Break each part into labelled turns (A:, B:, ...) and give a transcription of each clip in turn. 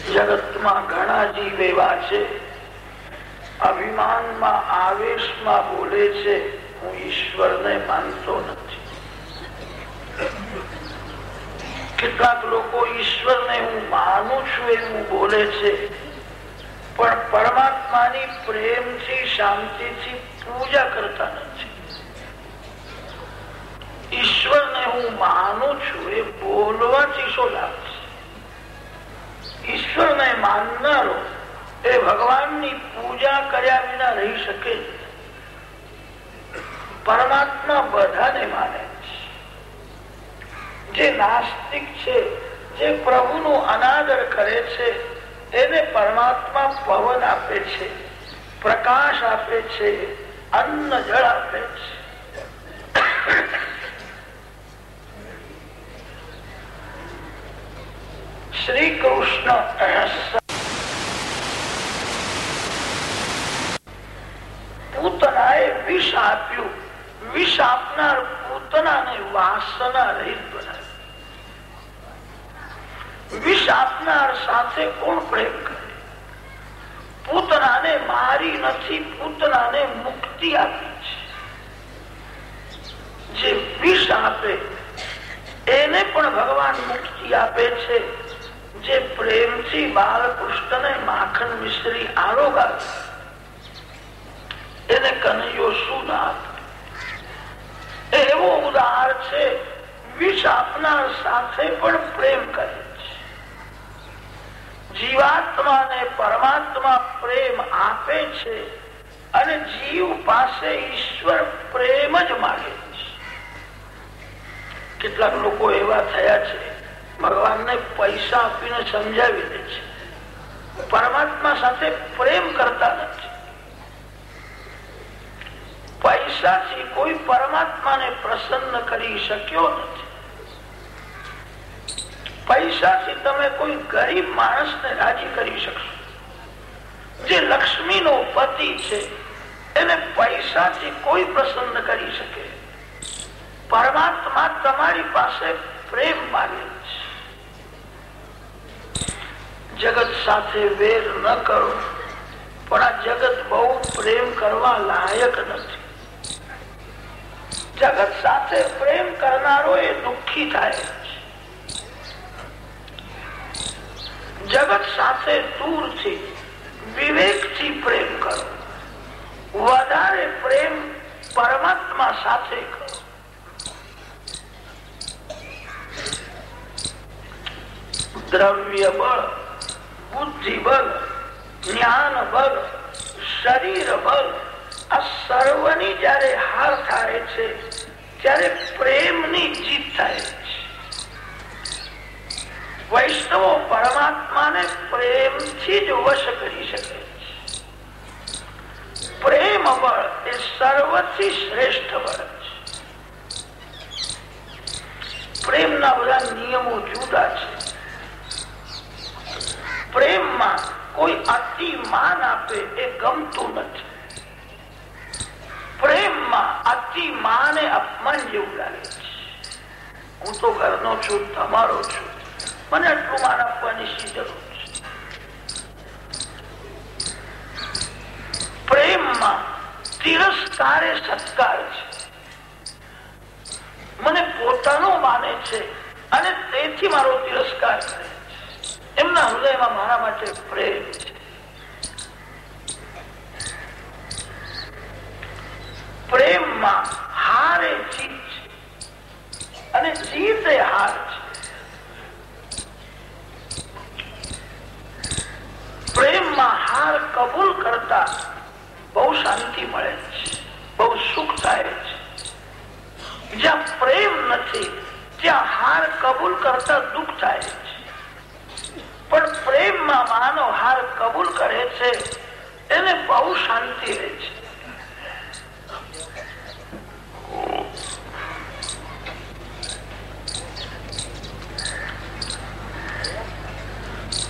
A: જગતમાં ઘણા જીવ એવા છે. અભિમાનમાં, આવેશમાં બોલે છે, હું ઈશ્વરને માનતો નથી. કેટલાક લોકો ઈશ્વરને હું માનું છું એવું બોલે છે, પણ પરમાત્માની પ્રેમથી, શાંતિથી પૂજા કરતા નથી. ઈશ્વરને હું માનું છું એ બોલવાથી શું લાભ ઈશ્વરને માનનારો એ ભગવાનની પૂજા કર્યા વિના રહી શકે પરમાત્મા બધાને માને જે નાસ્તિક છે, જે પ્રભુનો અનાદર કરે છે એને પરમાત્મા પવન આપે છે, પ્રકાશ આપે છે અન્ન જળ આપે છે. શ્રી કૃષ્ણ પૂતનાએ વિષ આપ્યું વિષ આપનાર પૂતનાને વાસના રહિત બનાવ્યું વિષ આપનાર સાથે કોણ પ્રેમ કરે પૂતનાને મારી નથી પૂતનાને મુક્તિ આપી છે જે વિષ આપે એને પણ ભગવાન મુક્તિ આપે છે જે પ્રેમથી બાલકૃષ્ણને માખણ મિશ્રી આરોગ એને કનૈયો શું ના એવો ઉદાર છે, વિષ આપનાર સાથે પણ પ્રેમ કરે છે. જીવાત્માને પરમાત્મા પ્રેમ આપે છે અને જીવ પાસે ઈશ્વર પ્રેમ જ માગે છે. કેટલાક લોકો એવા થયા છે ભગવાનને પૈસા આપીને સમજાવી દે છે. પરમાત્મા સાથે પ્રેમ કરતા નથી. પૈસાથી કોઈ પરમાત્માને પ્રસન્ન કરી શક્યો નથી. પૈસાથી તમે કોઈ ગરીબ માણસને રાજી કરી શકશો. જે લક્ષ્મી નો પતિ છે, એને પૈસાથી કોઈ પ્રસન્ન કરી શકે. પરમાત્મા તમારી પાસે પ્રેમ માગે છે. જગત સાથે વેર ન કરો પણ આ જગત બહુ પ્રેમ કરવા લાયક નથી જગત સાથે પ્રેમ કરનારો એ દુઃખી થાય જગત સાથે દૂરથી વિવેકથી પ્રેમ કરો વધારે પ્રેમ પરમાત્મા સાથે કરો દ્રવ્ય બળ બુદ્ધિ બળ જ્ઞાન બળ શરીર બળ આ સર્વની જયારે હાર થાય છે, ત્યારે પ્રેમની જીત થાય છે. વૈષ્ણવો પરમાત્માને પ્રેમથી જ વશ કરી શકે છે. પ્રેમ બળ એ સર્વથી શ્રેષ્ઠ બળ છે. પ્રેમના બધા નિયમો જુદા છે. પ્રેમમાં કોઈ અતિ માન આપે એ ગમતું નથી. પ્રેમમાં અતિ માને અપમાન જેવું લાગે છે. હું તો ઘરનો છું, તમારો છું. મને આટલું માન આપવાની જરૂર છે? પ્રેમમાં તિરસ્કારે સત્કાર છે. મને પોતાનો માને છે અને તેથી મારો તિરસ્કાર કરે એમના હૃદયમાં મારા માટે પ્રેમ પ્રેમમાં હારે જીત છે. અને જીત હાર છે. પ્રેમમાં હાર કબૂલ કરતા બહુ શાંતિ મળે છે. બહુ સુખ થાય છે. જ્યાં પ્રેમ નથી, ત્યાં હાર કબૂલ કરતા દુઃખ થાય છે. પ્રેમમાં માનો હાર કબૂલ કરે છે, એને બહુ શાંતિ રહે છે.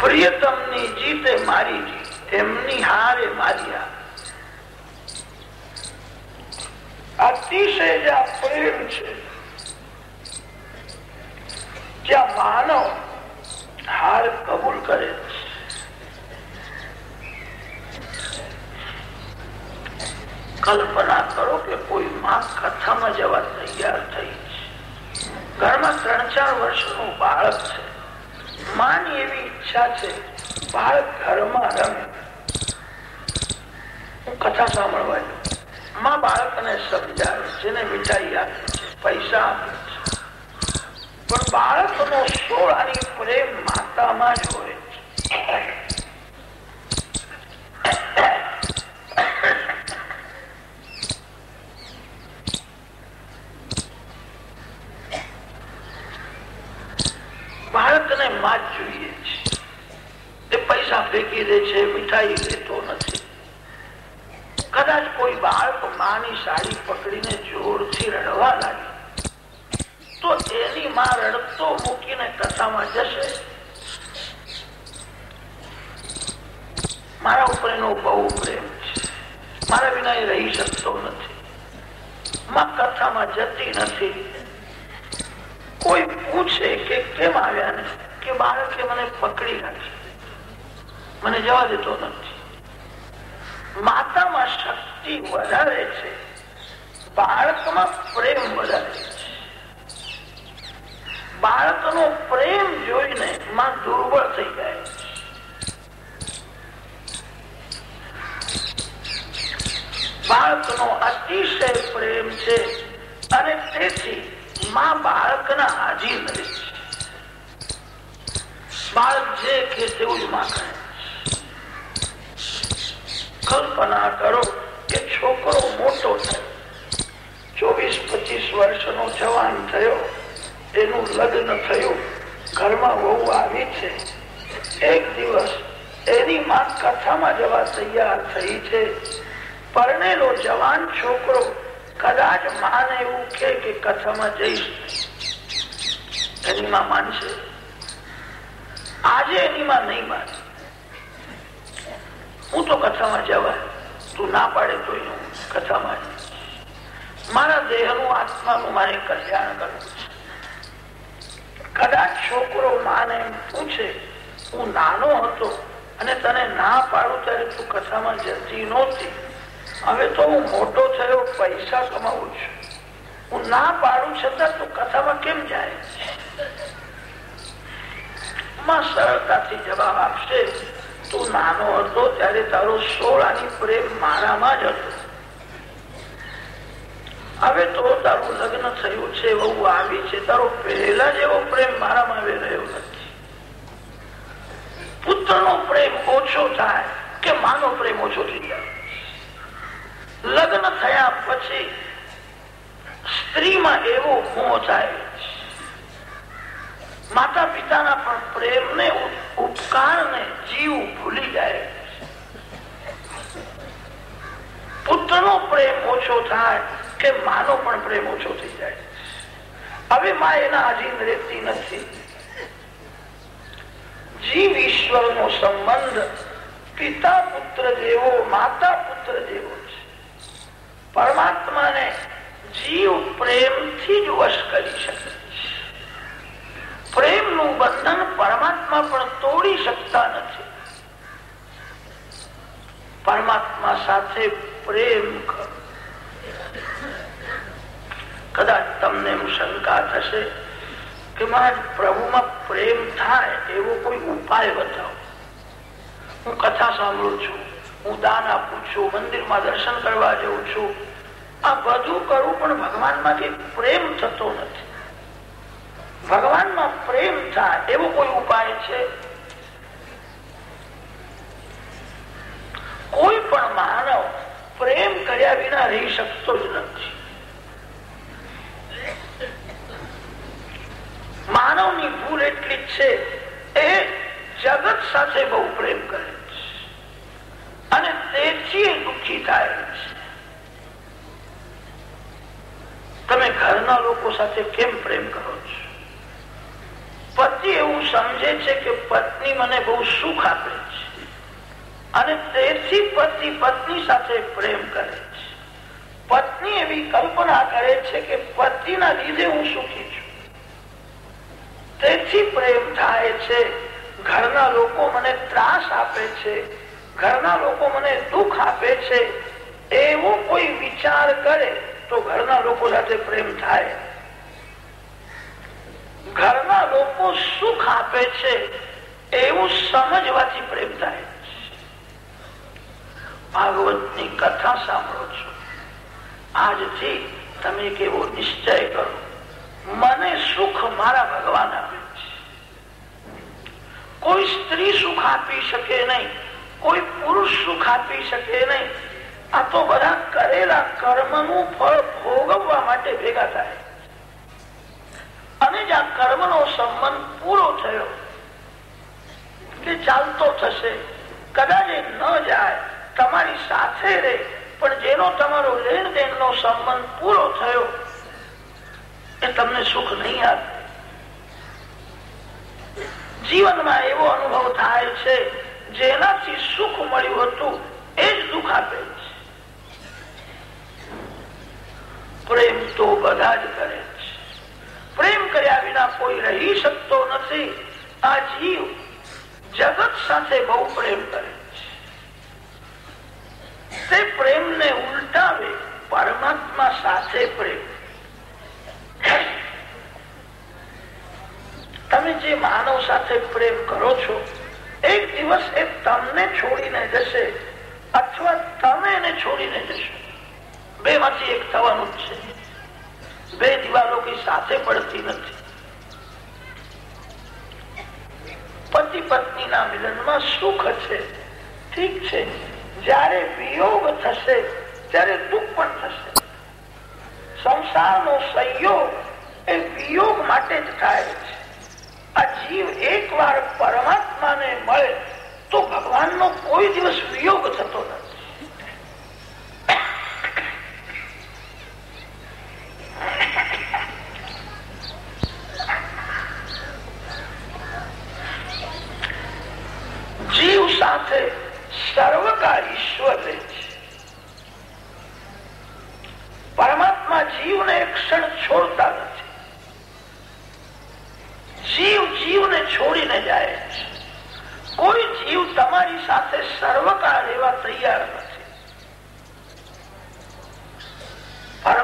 A: પ્રિયતમની જીતે મારી જીત એમની હારે મારી હાર. અતિશય જ્યાં પ્રેમ છે. ત્યાં માનવ હાર કબૂલ કરે છે કલ્પના કરો કે કોઈ માં કથામાં જવા તૈયાર થઈ છે. ઘરમાં ત્રણ ચાર વર્ષનું બાળક છે. માની એવી ઈચ્છા છે, બાળક ઘરમાં રમે. હું કથા સાંભળવા માં બાળકને સમજાવે છે ને મીઠાઈ આપે છે, પૈસા આપે છે. પણ બાળકનો સોળાની પ્રેમ માતામાં જ હોય છે બાળકને માં જ જોઈએ છે તે પૈસા ફેંકી દે છે મીઠાઈ લેતો નથી કદાચ કોઈ બાળક માની સાડી પકડીને જોરથી રડવા લાગે તો એની માં રડતો મૂકીને કથામાં જશે મારા ઉપર એનો બહુ પ્રેમ છે મારા વિના એ રહી શકતો નથી માં કથામાં જતી નથી કોઈ પૂછે કે કેમ આવ્યા ને કે બાળકે મને પકડી રાખી મને જવા દેતો નથી. માતામાં શક્તિ વધારે છે. બાળકમાં પ્રેમ વધારે છે. બાળકનો પ્રેમ જોઈને માં દુર્બળ થઈ જાય બાળકનો અતિશય પ્રેમ છે અને તેથી માં બાળકના આધીન રહે છે. બાળક જે કે તેવું જ માં કરે કલ્પના કરો કે છોકરો મોટો થયો ચોવીસ, પચીસ વર્ષનો જવાન થયો. એનું લગ્ન થયું. ઘરમાં વહુ આવી છે. એક દિવસ એની માં કથામાં જવા તૈયાર થઈ છે. પરણેલો જવાન છોકરો કદાચ માને એવું કે કથામાં જઈશ. એની માં માનશે. આજે એની માં નહીં માને. હું તો કથામાં જવાય તું ના પાડે તો કથામાં મારા દેહનું આત્માનું મારે કલ્યાણ કરવું કદાચ છોકરો માને પૂછે, હું નાનો હતો અને તને ના પાડું ત્યારે તું કથામાં જતી નહોતી. હવે તો હું મોટો થયો, પૈસા કમાવું છું. હું ના પાડું છતાં તું કથામાં કેમ જાય? સરળતાથી જવાબ આપશે તું નાનો હતો ત્યારે તારો સોળાની પ્રેમ મારામાં જ હતો. હવે તો તારું લગ્ન થયું છે, વહુ આવી છે, તારો પહેલા જેવો પ્રેમ મારામાં રહ્યો નથી. પુત્રનો પ્રેમ ઓછો થાય કે માનો પ્રેમ ઓછો થઈ જાય? લગ્ન થયા પછી સ્ત્રીમાં એવો મોહ થાય માતા પિતાના પણ પ્રેમને ઉપકારને જીવ ભૂલી જાય. પુત્રનો પ્રેમ ઓછો થાય કે માનો પણ પ્રેમ ઓછો થઈ જાય. હવે માં એના અધીન રહેતી નથી. જીવ ઈશ્વર નો સંબંધ પિતા પુત્ર જેવો માતા પુત્ર જેવો છે. પરમાત્માને જીવ પ્રેમથી જ વશ કરી શકે. પ્રેમનું બંધન પરમાત્મા પણ તોડી શકતા નથી. પરમાત્મા સાથે પ્રેમ કદાચ તમને શંકા થશે કે મહારાજ, પ્રભુમાં પ્રેમ થાય એવો કોઈ ઉપાય બતાવો. હું કથા સાંભળું છું, હું દાન આપું છું, મંદિરમાં દર્શન કરવા જઉં છું. આ બધું કરું પણ ભગવાનમાંથી પ્રેમ થતો નથી. ભગવાનમાં પ્રેમ થાય, એવો કોઈ ઉપાય છે? કોઈ પણ માનવ પ્રેમ કર્યા વિના રહી શકતો જ નથી. માનવની ભૂલ એટલી છે, એ જગત સાથે બહુ પ્રેમ કરે છે. અને તેથી દુઃખી થાય છે. તમે ઘરના લોકો સાથે કેમ પ્રેમ કરો છો? પતિ એવું સમજે છે કે પત્ની મને બહુ સુખ આપે છે. અને તેથી પતિ પત્ની સાથે પ્રેમ કરે છે. પત્ની એવી કલ્પના કરે છે કે પતિના લીધે હું સુખી છું. તેથી પ્રેમ થાય છે. ઘરના લોકો મને ત્રાસ આપે છે. ઘરના લોકો મને દુઃખ આપે છે. એવો કોઈ વિચાર કરે તો ઘરના લોકો સાથે પ્રેમ થાય. ઘરના લોકો સુખ આપે છે એવું સમજવાથી પ્રેમ થાય ભાગવતની કથા સાંભળો છો. આજથી તમે કેવો નિશ્ચય કરો. મને સુખ મારા ભગવાન આપે છે. કોઈ સ્ત્રી સુખ આપી શકે નહીં, કોઈ પુરુષ સુખ આપી શકે નહીં. આ તો બધા કરેલા કર્મનું ફળ ભોગવવા માટે ભેગા થાય. અને જ્યાં કર્મનો સંબંધ પૂરો થયો. એટલે ચાલતો થશે. કદાચ ન જાય, તમારી સાથે રહે, પણ જેનો તમારો લેણ દેણ નો સંબંધ પૂરો થયો, એ તમને સુખ નહીં આપે. જીવનમાં એવો અનુભવ થાય છે, જેનાથી સુખ મળ્યું હતું, એ જ દુઃખ આપે છે. પ્રેમ તો બધા જ કરે. પ્રેમ કર્યા વિના કોઈ રહી શકતો નથી. આ જીવ જગત સાથે બહુ પ્રેમ કરે છે. તે પ્રેમને ઉલટાવે, પરમાત્મા સાથે પ્રેમ. તમે જે માનવ સાથે પ્રેમ કરો છો, એક દિવસ એ તમને છોડીને જશે, અથવા તમે એને છોડીને જશો. બે માંથી એક થવાનું જ છે. બે દિવાલો કઈ સાથે પડતી નથી. પતિ પત્ની ના મિલનમાં સુખ છે, ઠીક છે. જયારે વિયોગ થશે, ત્યારે દુઃખ પણ થશે. સંસારનો સંયોગ એ વિયોગ માટે જ થાય છે. આ જીવ એક વાર પરમાત્માને મળે, તો ભગવાનનો કોઈ દિવસ વિયોગ થતો નથી. જીવ સાથે સર્વકાર ઈશ્વર રહે છે. પરમાત્મા જીવને એક ક્ષણ છોડતા નથી. જીવ જીવને છોડીને જાય છે. કોઈ જીવ તમારી સાથે સર્વકાળ એવા તૈયાર નથી.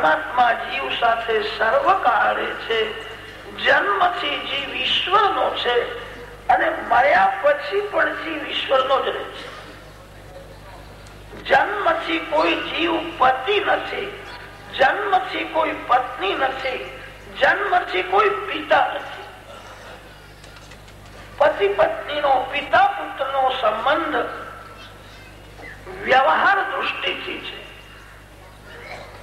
A: પરમાત્મા જીવ સાથે સર્વકાળ છે. જન્મથી જીવ ઈશ્વરનો છે અને મર્યા પછી પણ જીવ ઈશ્વરનો જ રહે છે. જન્મથી કોઈ જીવ પતિ નથી. જન્મથી કોઈ પત્ની નથી. જન્મથી કોઈ પિતા નથી. પતિ પત્ની નો પિતા પુત્ર નો સંબંધ વ્યવહાર દૃષ્ટિથી છે.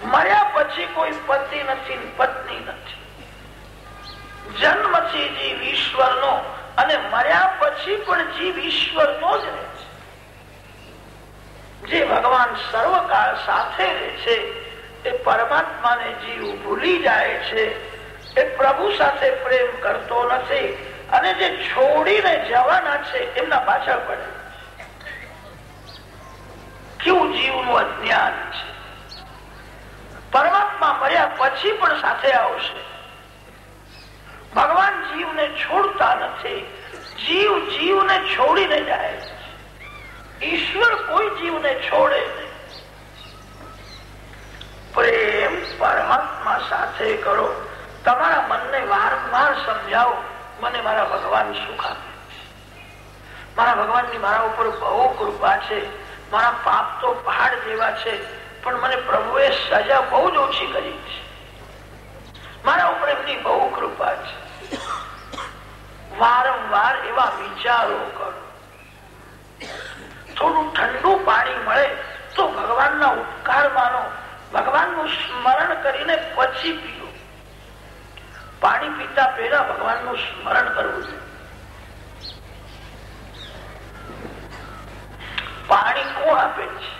A: મર્યા પછી કોઈ પતિ નથી પત્ની નથી. જન્મથી જીવ ઈશ્વર નો અને મર્યા પછી પણ જીવ ઈશ્વર નો જ રહે છે. જે ભગવાન સર્વકાળ સાથે રહે છે, એ પરમાત્માને જીવ ભૂલી જાય છે, એ પ્રભુ સાથે પ્રેમ કરતો નથી અને જે છોડીને જવાના છે, એમના પાછળ પડે. કેવું જીવનું અજ્ઞાન છે? પરમાત્મા મર્યા પછી પણ સાથે આવશે. ભગવાન જીવને છોડતા નથી. જીવ જીવને છોડીને જાય ઈશ્વર કોઈ જીવને છોડે નહીં. પ્રેમ પરમાત્મા સાથે કરો. તમારા મનને વારંવાર સમજાવો. મને મારા ભગવાન સુખ આપે મારા ભગવાનની મારા ઉપર બહુ કૃપા છે. મારા પાપ તો પહાડ જેવા છે. પણ મને પ્રભુએ સજા બહુ જ ઓછી કરી છે. મારા ઉપર એમની બહુ કૃપા છે. વારંવાર એવા વિચારો કરો. થોડું ઠંડુ પાણી મળે તો ભગવાનના ઉપકાર માનો ભગવાનનું સ્મરણ કરીને પછી પીઓ. પાણી પીતા પહેલા ભગવાનનું સ્મરણ કરવું જોઈએ પાણી કોણ આપે છે?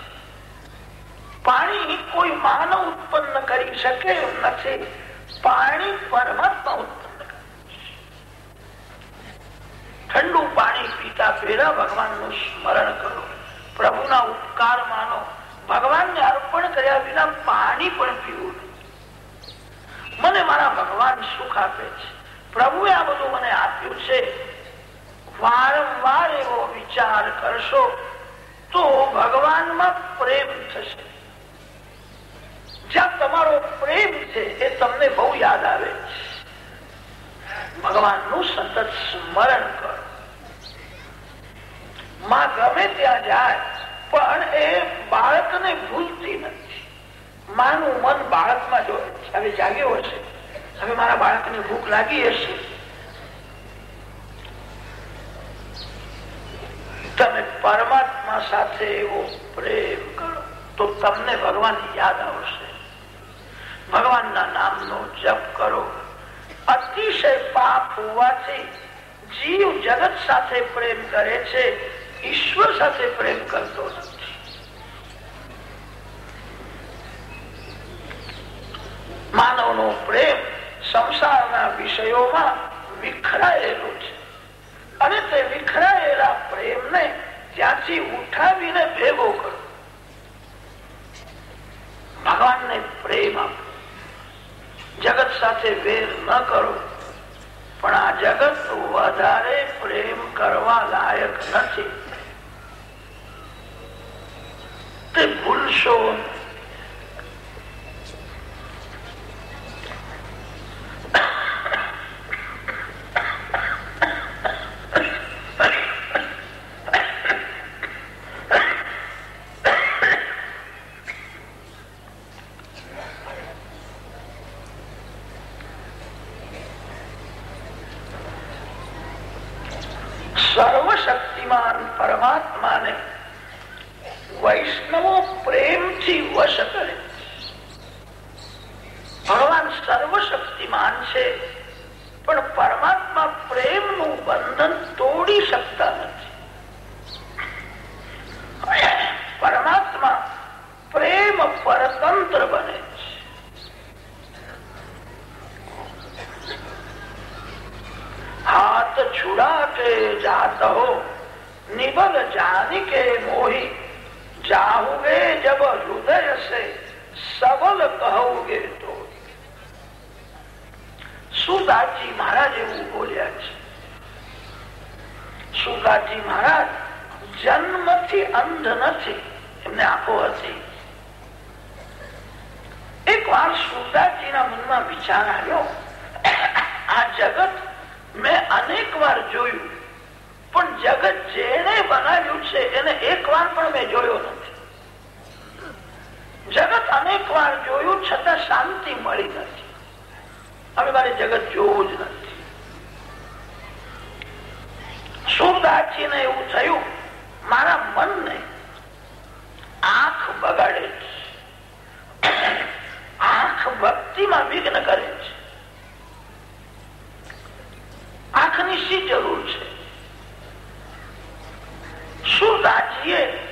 A: પાણી કોઈ માનવ ઉત્પન્ન કરી શકે એમ નથી. પાણી પરમાત્મા ઉત્પન્ન ઠંડુ પાણી પીતા પહેલા ભગવાનનું સ્મરણ કરો. પ્રભુના ઉપકાર માનો. ભગવાનને અર્પણ કર્યા વિના પાણી પણ પીવું મને મારા ભગવાન સુખ આપે છે. પ્રભુએ આ બધું મને આપ્યું છે. વારંવાર એવો વિચાર કરશો તો ભગવાનમાં પ્રેમ થશે. જ્યાં તમારો પ્રેમ છે એ તમને બહુ યાદ આવે ભગવાનનું સતત સ્મરણ કરો. માં ગમે ત્યાં જાય, પણ એ બાળકને ભૂલતી નથી. માનું મન બાળકમાં જો હવે જાગ્યો હશે, હવે મારા બાળકને ભૂખ લાગી હશે. તમે પરમાત્મા સાથે એવો પ્રેમ કરો, તો તમને ભગવાન યાદ આવશે. ભગવાનના નામનો જપ કરો. અતિશય પાપ હોવાથી જીવ જગત સાથે પ્રેમ કરે છે, ઈશ્વર સાથે પ્રેમ કરતો નથી. માનવનો પ્રેમ સંસારના વિષયોમાં વિખરાયેલો છે. અને તે વિખરાયેલા પ્રેમને ત્યાંથી ઉઠાવીને ભેગો કરો. ભગવાનને પ્રેમ આપો. જગત સાથે વેર ન કરો. પણ આ જગત વધારે પ્રેમ કરવા લાયક નથી. તે ભૂલશો સર્વશક્તિમાન પરમાત્માને વૈષ્ણવો પ્રેમથી વશ કરે. ભગવાન સર્વશક્તિમાન છે, પણ પરમાત્મા પ્રેમનું બંધન તોડી શકતા નથી. પરમાત્મા પ્રેમ પરતંત્ર બને છે. હાથ છુડા કે જાતો નિબલ જાની કે મોહી જાહુગે જબ હૃદય સે સબલ કહુગે તો સુદાજી મહારાજ એવું બોલ્યા છે સુદાજી મહારાજ જન્મથી અંધ નથી એમને આંખો હતી એક વાર સુદાજીના મનમાં વિચાર આવ્યો આ જગત મેં અનેક વાર જોયું પણ જગત જેને બનાવ્યું છે, એને એક વાર પણ મેં જોયો નથી. જગત અનેક વાર જોયું, છતાં શાંતિ મળી નથી. હવે મારે જગત જોવું જ નથી. સુરદાસજી ને એવું થયું, મારા મનને આંખ બગાડે છે. આંખ ભક્તિમાં વિઘ્ન કરે છે. આંખની શી જરૂર છે? સુરદાસજીએ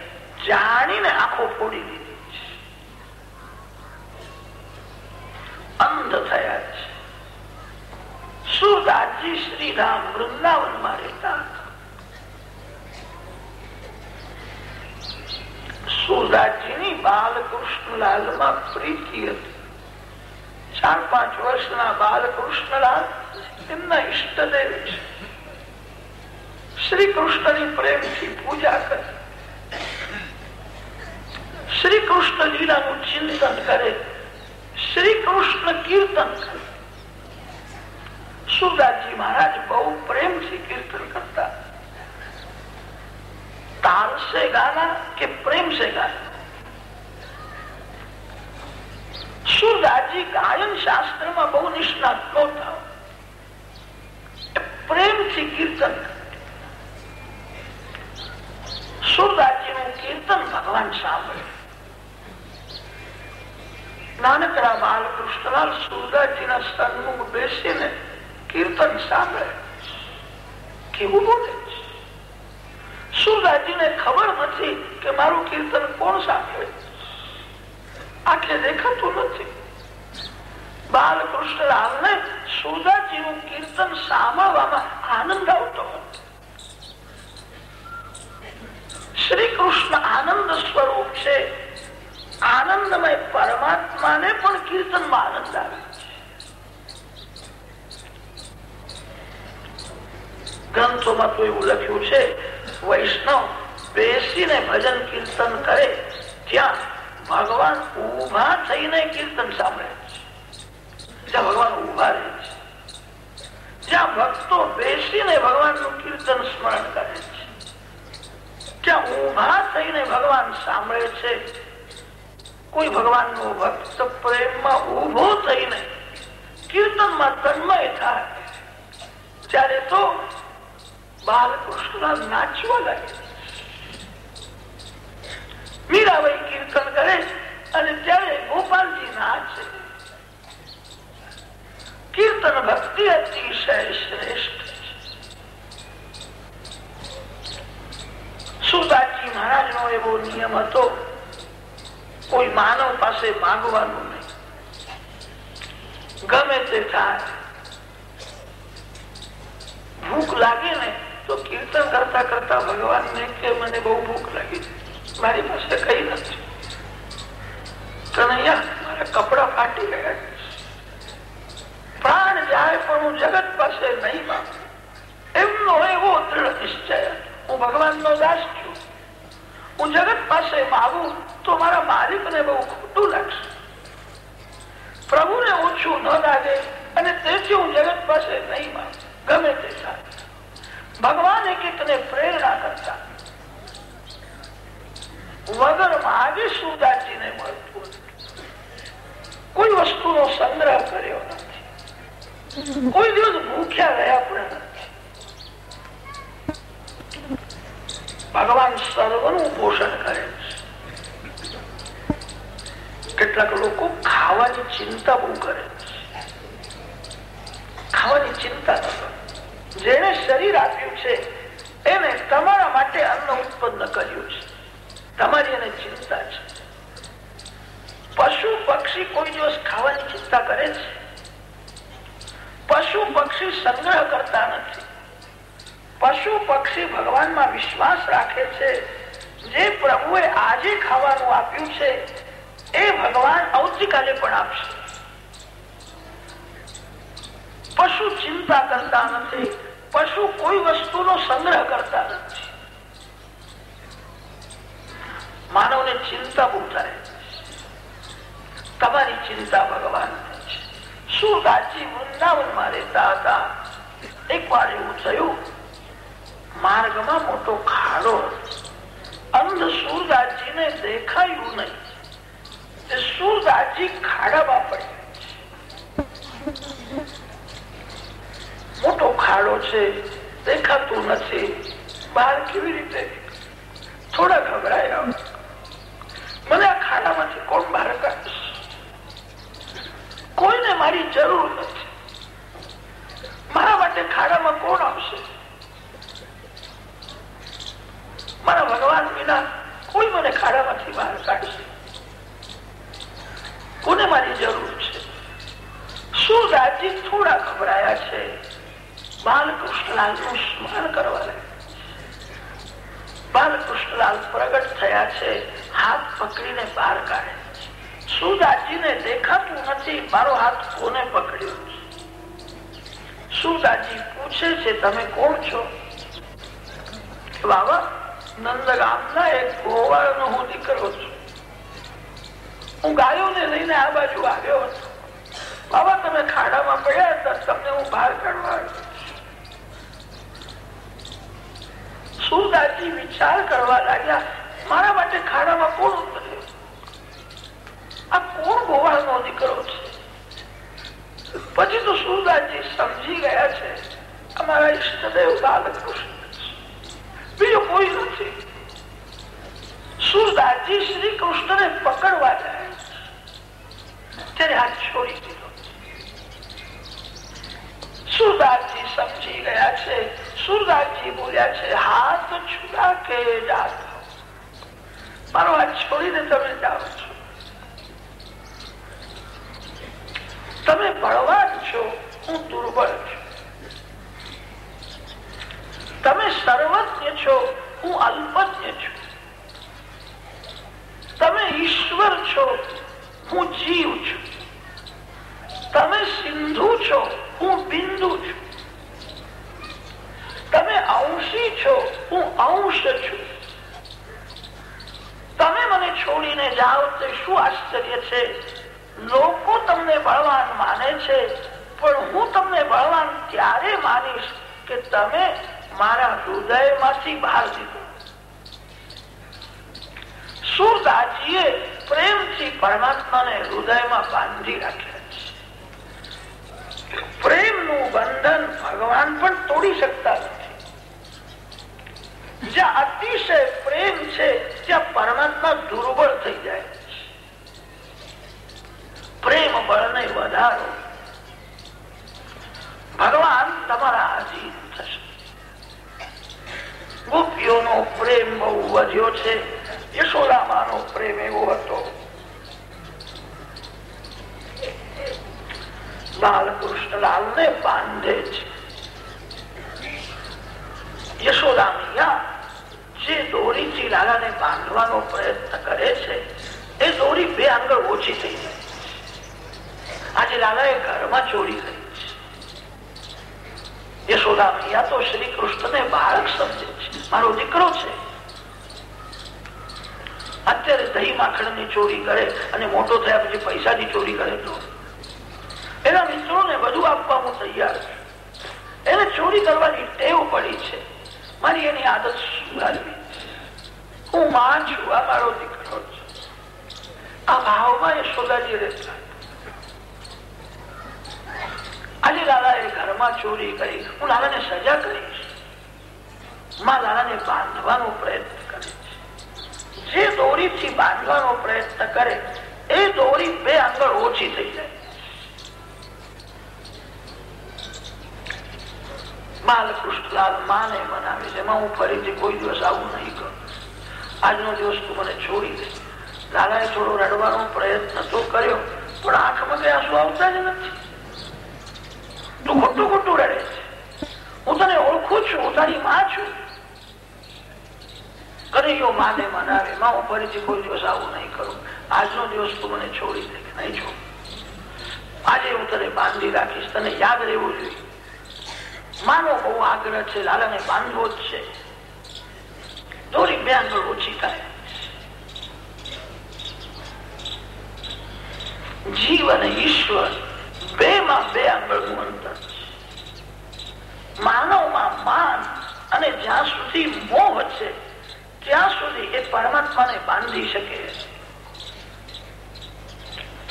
A: જાણીને આંખો ફોડી દીધી છે. અંધ થયા છે. સુરદાસજી શ્રીરામ વૃંદાવનમાં રહેતા સુરદાસજીની બાલકૃષ્ણલાલમાં પ્રીતિ હતી? ચાર પાંચ વર્ષના બાલકૃષ્ણલાલ એમના ઈષ્ટદેવ છે. શ્રી કૃષ્ણની પ્રેમથી પૂજા કરે. શ્રી કૃષ્ણ લીલાનું ચિંતન કરે. શ્રી કૃષ્ણ કીર્તન કરે. સુરદાસજી મહારાજ બહુ પ્રેમથી કીર્તન કરતા. તાલ ગાના કે પ્રેમ સે ગાના સુરદાસજી ગાયન શાસ્ત્રમાં બહુ નિષ્ણાત નહોતા પ્રેમથી કીર્તન સુરદાસજી નું કીર્તન ભગવાન સાંભળે નાનકડા બાલકૃષ્ણલાલ સુરદાસજીના સન્મુખ બેસીને કીર્તન સાંભળે કેવું બોલે સુરદાસજીને ખબર નથી કે મારું કીર્તન કોણ સાંભળે આટલે દેખાતું નથી બાલકૃષ્ણલાલને સુરદાસજીનું કીર્તન સાંભળવામાં આનંદ આવતો હતો શ્રી કૃષ્ણ આનંદ સ્વરૂપ છે. આનંદમય પરમાત્માને પણ કીર્તનમાં આનંદ આવે ગ્રંથોમાં તો એવું લખ્યું છે, વૈષ્ણવ બેસીને ભજન કીર્તન કરે, ત્યાં ભગવાન ઊભા થઈને કીર્તન સાંભળે છે. જ્યાં ભગવાન ઊભા રહે છે. જ્યાં ભક્તો બેસીને ભગવાનનું કીર્તન સ્મરણ કરે છે. જ્યાં ઊભા થઈને ભગવાન સાંભળે છે. કોઈ ભગવાન નો ભક્ત પ્રેમમાં ઊભો થઈને કીર્તનમાં તન્મય થાય. ત્યારે તો બાલકૃષ્ણ નાચવા લાગે. મીરાબાઈ કીર્તન કરે અને ત્યારે ગોપાલજી નાચે. કીર્તન ભક્તિ અતિશય શ્રેષ્ઠ. સુદાજી મહારાજ નો એવો નિયમ હતો. કોઈ માનવ પાસે માંગવાનું નહીં. ગમે તે થાય. ભૂખ લાગે ને તો કીર્તન કરતા કરતા ભગવાન ને કે મને બહુ ભૂખ લાગી. મારી પાસે કઈ નથી. કનૈયા મારા કપડા ફાટી ગયા પ્રાણ જાય પણ હું જગત પાસે નહીં માંગુ. એમનો એવો દ્રઢ નિશ્ચય હું ભગવાન નો દાસ છું. હું જગત પાસે માગું તો મારા માલિક ને બહુ ખોટું લાગશે. પ્રભુને ઓછું ન લાગે અને તેથી હું જગત પાસે નહીં માંગુ. ગમે તે થાય. ભગવાન એક એકને પ્રેરણા કરતા. વગર માગે સુદાજીને મળતું કોઈ વસ્તુનો સંગ્રહ કર્યો નથી. કોઈ દિવસ ભૂખ્યા રહ્યા પણ નથી. ભગવાન સર્વનું પોષણ કરે છે. કેટલાક લોકો ખાવાની ચિંતા બહુ કરે ખાવાની ચિંતા જેને શરીર આપ્યું છે, એને તમારા માટે અન્ન ઉત્પન્ન કર્યું છે. તમારી એને ચિંતા છે. પશુ પક્ષી કોઈ દિવસ ખાવાની ચિંતા કરે છે? પશુ પક્ષી સંગ્રહ કરતા નથી. પશુ પક્ષી ભગવાનમાં વિશ્વાસ રાખે છે. જે પ્રભુએ આજે ખાવાનું આપ્યું છે, એ ભગવાન આવતીકાલે પણ આપશે. પશુ ચિંતા કરતા નથી, પશુ કોઈ વસ્તુનો સંગ્રહ કરતા નથી. માનવને ચિંતા થાય તમારી ચિંતા ભગવાન શું સુરદાસજી વૃંદાવનમાં રહેતા હતા? એક વાર એવું થયું. માર્ગમાં મોટો ખાડો અંધ સુરદાસજીને દેખાયું નહીં. સુરદાસજી ખાડામાં પડ્યા મોટો ખાડો છે, દેખાતું નથી. બહાર કેવી રીતે? થોડા ગભરાયા. મને આ ખાડામાંથી કોણ બહાર કાઢશે? કોઈને મારી જરૂર નથી મારા માટે ખાડામાં કોણ આવશે મારા ભગવાન વિના કોઈ મને ખાડામાંથી બહાર કાઢશે કોને મારી જરૂર છે શું રાજી થોડા ગભરાયા છે બાલકૃષ્ણલાલ સ્મરણ કરવા લાગ્યા. બાલકૃષ્ણલાલ પ્રગટ થયા છે, હાથ પકડીને બહાર કાઢે સુદાજીને દેખાતું નથી, મારો હાથ કોને પકડ્યો સુદાજી પૂછે છે, તમે કોણ છો? બાબા નંદગામના એક ગોવાળનો હું દીકરો છું. હું ગાયોને લઈને આ બાજુ આવ્યો હતો. બાબા તમે ખાડામાં પડ્યા હતા, તમને હું બહાર કાઢવા સુરદાસજી વિચાર કરવા લાગ્યા, મારા માટે ખાડામાં કોણ ઉતર્યો આ કોણ ગોવાળ નો દીકરો છે? પછી તો સુરદાસજી સમજી ગયા છે, અમારા ઈષ્ટદેવ બાલકૃષ્ણ બીજો કોઈ નથી. સુરદાસજી શ્રી કૃષ્ણને પકડવા જાય ત્યારે હાથ છોડી દીધો. સુરદાસજી સમજી ગયા છે સુરદાસજી બોલ્યા છે હાથ છુડા કે મારો હાથ છોડીને તમે જાઓ છો તમે બળવાન છો હું દુર્બળ છું તમે સર્વજ્ઞ છો હું અલ્પજ્ઞ છું તમે ઈશ્વર છો, હું જીવ છું. તમે સિંધુ છો, હું બિંદુ છું. તમે અંશી છો, હું અંશ છું. તમે મને છોડીને જાઓ તે શું આશ્ચર્ય છે? લોકો તમને બળવાન માને છે, પણ હું તમને બળવાન ત્યારે માનીશ કે તમે મારા હૃદયમાંથી બહાર દીધું સુરદાસજીએ પ્રેમથી પરમાત્માને હૃદયમાં બાંધી રાખ્યા છે. પ્રેમનું બંધન ભગવાન પણ તોડી શકતા નથી. જ્યાં અતિશય પ્રેમ છે, ત્યાં પરમાત્મા દુર્બળ થઈ જાય પ્રેમ બળને વધારો. ભગવાન તમારા આધીન થશે. ગોપીઓનો પ્રેમ બહુ વધ્યો છે, યશોદામાનો પ્રેમ એવો હતો. બાલકૃષ્ણલાલ ને બાંધે છે. યશોદા જે દોરીથી લાલાને બાંધવાનો પ્રયત્ન કરે છે, એ દોરી બે આગળ ઓછી થઈ જાય. આજે લાલાએ ઘરમાં ચોરી કરી અત્યારે દહીં માખણની ચોરી કરે અને મોટો થયા પછી પૈસાની ચોરી કરે તો. એના મિત્રોને બધું આપવા હું તૈયાર છું. એને ચોરી કરવાની ટેવ પડી છે. મારી એની આદત સુધારવી હું માં છું, આ મારો દીકરો છે. આ ભાવમાં યશોદાજી રહેતા. આજે લાલાએ ઘરમાં ચોરી કરી, હું લાલાને સજા કરીશ. માં લાલાને બાંધવાનો પ્રયત્ન કરે છે. જે દોરીથી બાંધવાનો પ્રયત્ન કરે, એ દોરી બે આંગળ ઓછી થઈ જાય. બાલકૃષ્ણલાલ માને બનાવે છે. એમાં હું ફરીથી કોઈ દિવસ આવું નહીં કરું. આજનો દિવસ તું મને છોડી દે. લાલાએ થોડો રડવાનો પ્રયત્ન તો કર્યો, પણ આંખમાં કઈ આંસુ આવતા જ નથી. તું ખોટું ખોટું રડે છે. હું તને ઓળખું છું, હું તારી માં છું. કનૈયો માને મનાવે? માં, હું ફરીથી કોઈ દિવસ આવું નહીં કરું. આજનો દિવસ તું મને છોડી દે નહીં છોડ. આજે હું તને બાંધી રાખીશ, તને યાદ રહેવું જોઈએ. માનો બહુ આગ્રહ છે, લાલાને બાંધવો જ છે. દોરી બે આંગળ ઓછી થાય. જીવ અને ઈશ્વર બે માં બે આંગળનું અંતર છે. માનવમાં માન અને જ્યાં સુધી મોહ છે, ત્યાં સુધી એ પરમાત્માને બાંધી શકે.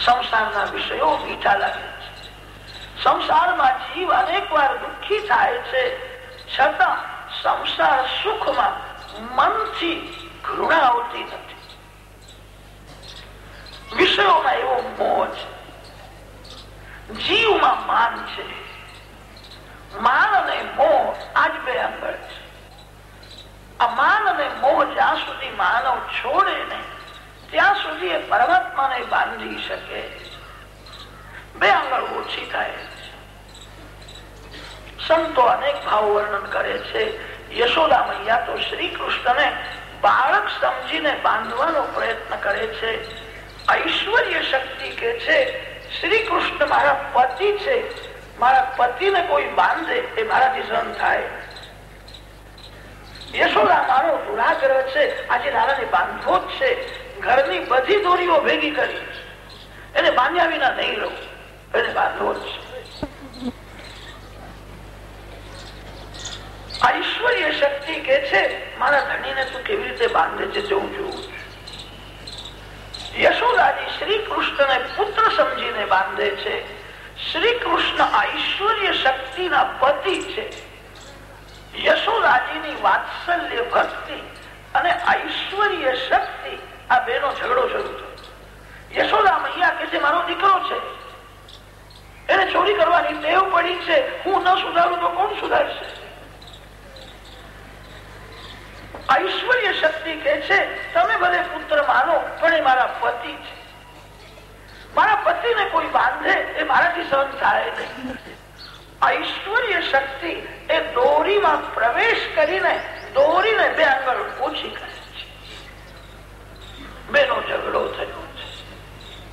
A: સંસારના વિષયો મીઠા લાગે. સંસારમાં જીવ અનેક વાર દુઃખી થાય છે. છતાં સંસાર સુખમાં મનથી ઘૃણા આવતી નથી. વિષયોમાં એવો મોહ છે જીવમાં માન છે. માન અને મોહ આજ બે અંગળ છે. આ માન અને મોહ જ્યાં સુધી માનવ છોડે નહીં, ત્યાં સુધી એ પરમાત્માને બાંધી શકે. બે આંગળ ઓછી થાય. સંતો અનેક ભાવ વર્ણન કરે છે. યશોદા મૈયા તો શ્રી કૃષ્ણને બાળક સમજીને બાંધવાનો પ્રયત્ન કરે છે. ઐશ્વર્ય શક્તિ કે છે શ્રી કૃષ્ણ મારા પતિ છે. મારા પતિને કોઈ બાંધે એ મારાથી સહન થાય. યશોદા મારો દુરાગ્રહ છે. આજે નાનાને બાંધવો જ છે. ઘરની બધી દોરીઓ ભેગી કરી. એને બાંધ્યા વિના નહીં રહું. એને બાંધવો જ શક્તિ કે છે, મારા ધણીને તું કેવી રીતે બાંધે છે તે હું જોઉં યશોદાજી શ્રી કૃષ્ણને પુત્ર સમજીને બાંધે છે. શ્રી કૃષ્ણ ઐશ્વર્ય શક્તિના પતિ છે. યશોદાજીની વાત્સલ્ય ભક્તિ અને ઐશ્વર્ય શક્તિ, આ બેનો ઝઘડો શરૂ થયો. યશોદા મૈયા કે છે, મારો દીકરો છે. એને ચોરી કરવાની ટેવ પડી છે. હું ન સુધારું તો કોણ સુધારશે? ઐશ્વર્ય શક્તિ કે છે, તમે ભલે પુત્ર માનો, પણ એ મારા પતિ છે. મારા પતિને કોઈ બાંધે, એ મારાથી સહન થાય નહીં. ઐશ્વર્ય શક્તિ એ દોરીમાં પ્રવેશ કરીને દોરીને બે આંગળ ઓછી કરે છે. બેનો ઝઘડો થયો છે.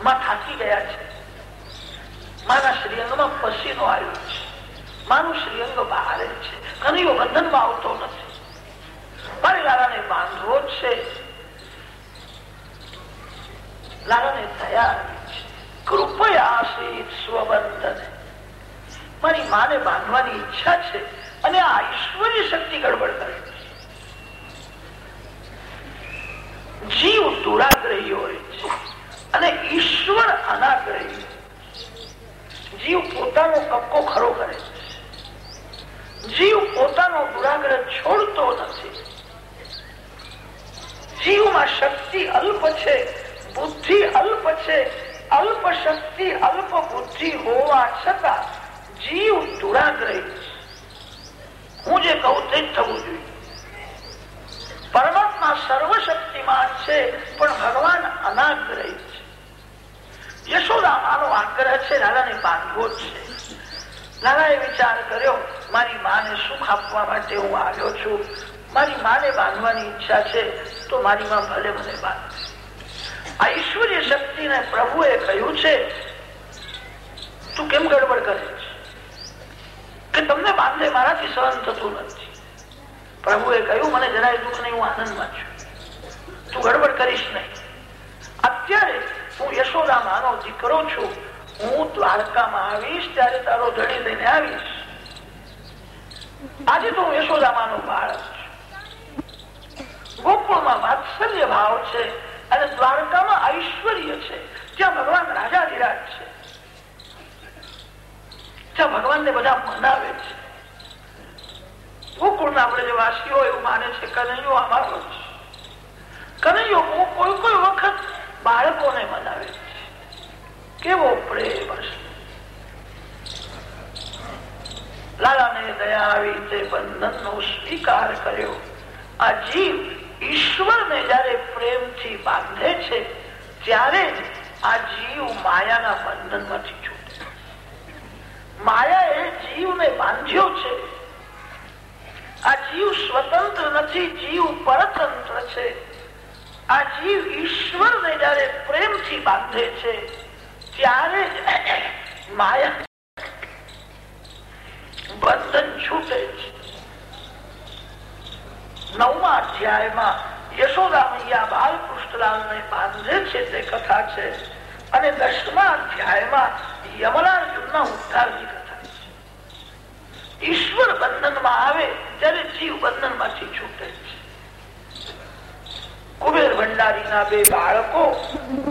A: માં થાકી ગયા છે. માના શ્રીઅંગમાં પસીનો આવ્યો છે. માનું શ્રીઅંગ બહાર છે. કનૈયો બંધનમાં આવતો નથી. મારી લાલાને બાંધવો છે. લાલાને સ્વબંધને. મારી માને બાંધવાની ઈચ્છા છે અને આ ઈશ્વરી શક્તિ ગડબડ કરે જીવ દુરાગ્રહી હોય અને ઈશ્વર અનાગ્રહી જીવ પોતાનો કક્કો ખરો કરે જીવ પોતાનો દુરાગ્રહ છોડતો નથી. જીવમાં શક્તિ અલ્પ છે, બુદ્ધિ અલ્પ છે, અલ્પ શક્તિ, અલ્પ બુદ્ધિ હોવા છતાં જીવ દુરાગ્રહી હું જે કહું તે જ થવું જોઈએ. પરમાત્મા સર્વશક્તિમાન છે, પણ ભગવાન અનાગ્રહી યશોદા આગ્રહ મારી માને સુખ આપવા માટે હું આવ્યો છું? મારી માને બાંધવાની ઈચ્છા છે, તો મારી માં ભલે મને બાંધે. આ ઈશ્વરીય શક્તિને પ્રભુએ કહ્યું છે, તું કેમ ગડબડ કરે છે? કે તમને બાંધે મારાથી સહન થતું નથી. પ્રભુએ કહ્યું, મને જરાય દુઃખ નહીં, હું આનંદમાં છું. તું ગડબડ કરીશ નહીં. અત્યારે હું યશોદા માનો દીકરો છું. હું દ્વારકામાં આવીશ, ત્યારે તારો ધડી લઈને આવીશ. આજે તો હું યશોદામાનો બાળક છું. ગોકુળમાં વાત્સલ્ય ભાવ છે અને દ્વારકામાં ઐશ્વર્ય છે. ત્યાં ભગવાન રાજાધિરાજ છે. ત્યાં ભગવાનને બધા મનાવે છે. ગોકુળના આપણે જે વાસીઓ એવું માને છે, કનૈયો અમારો છે. કનૈયો કોઈ કોઈ વખત બાળકોને મનાવે કેવો પ્રેમ હશે. લાલાને દયા આવી તે બંધન નો સ્વીકાર કર્યો. આ જીવ ઈશ્વરને જયારે પ્રેમથી બાંધે છે, ત્યારે આ જીવ માયાના બંધનમાંથી છૂટે. માયા એ જીવને બાંધ્યો છે. આ જીવ સ્વતંત્ર નથી, જીવ પરતંત્ર છે. આ જીવ ઈશ્વરને જયારે પ્રેમથી બાંધે છે, ત્યારે માયા બંધન છૂટે છે. નવમા અધ્યાયમાં યશોદા મૈયા ને બાંધે છે તે કથા છે અને દસમા અધ્યાયમાં યમલાર્જુનના ઉદ્ધારની કથા છે. ઈશ્વર બંધનમાં આવે ત્યારે જીવ બંધનમાંથી છૂટે છે. કુબેર ભંડારીના બે બાળકો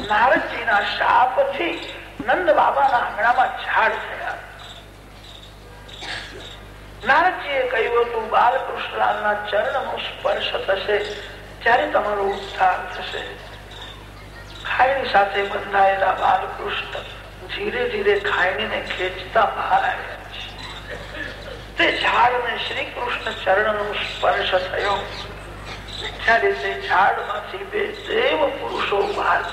A: નારદજીના શાપથી નંદ બાબાના આંગણામાં ઝાડ થયા. નારદજીએ કહ્યું હતું, બાલકૃષ્ણલાલના ચરણનો સ્પર્શ થશે ત્યારે તમારો ઉદ્ધાર થશે. ખાયણી સાથે બંધાયેલા બાલકૃષ્ણ ધીરે ધીરે ખાયણીને ખેંચતા બહાર આવ્યા તે ઝાડને શ્રી કૃષ્ણ ચરણનો સ્પર્શ થયો. ત્યારે તે ઝાડમાંથી બે દેવ પુરુષો બહાર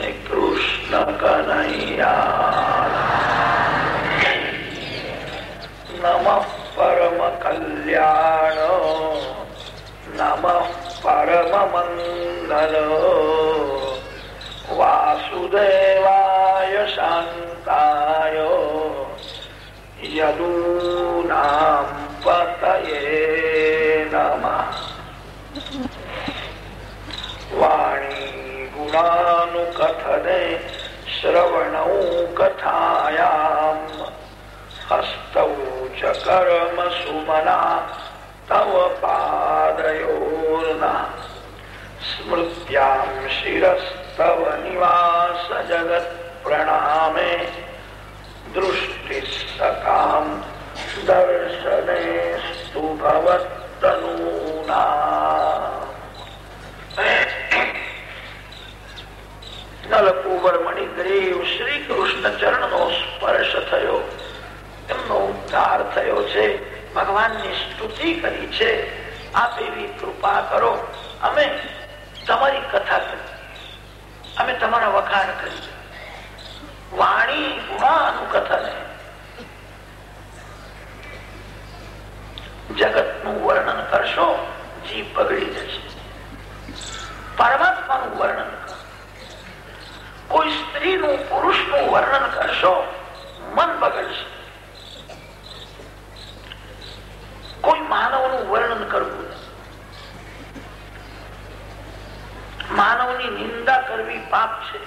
A: કૃષ્ણ કનૈયા નમ પરમ કલ્યાણ. નમ પરમ મંગલ. વાસુદેવાય શાંતાય. યદૂનામ પતયે નમઃ વાણી श्रवणौ શ્રવણૌ કથાયામ હસ્તૌ ચ કર્મ સુમના તવ પાદયોર્ના સ્મૃત્યામ શિરસ્તવ નિવાસ જગત પ્રણામે દૃષ્ટિ સકામ ભવત્તનૂના નલકુબર શ્રી કૃષ્ણ ચરણ નો સ્પર્શ થયો. એમનો ઉદ્ધાર થયો છે. ભગવાનની સ્તુતિ કરી છે. આપ એવી કૃપા કરો. અમે તમારી કથા કરી. અમે તમારા વખાણ કરી. વાણી ગુણાનુકથન જગતનું વર્ણન કરશો જીભ બગડી જશે. પરમાત્માનું વર્ણન કોઈ સ્ત્રીનું પુરુષનું વર્ણન કરશો? મન બગડશે. કોઈ માનવનું વર્ણન કરવું માનવની નિંદા કરવી પાપ છે.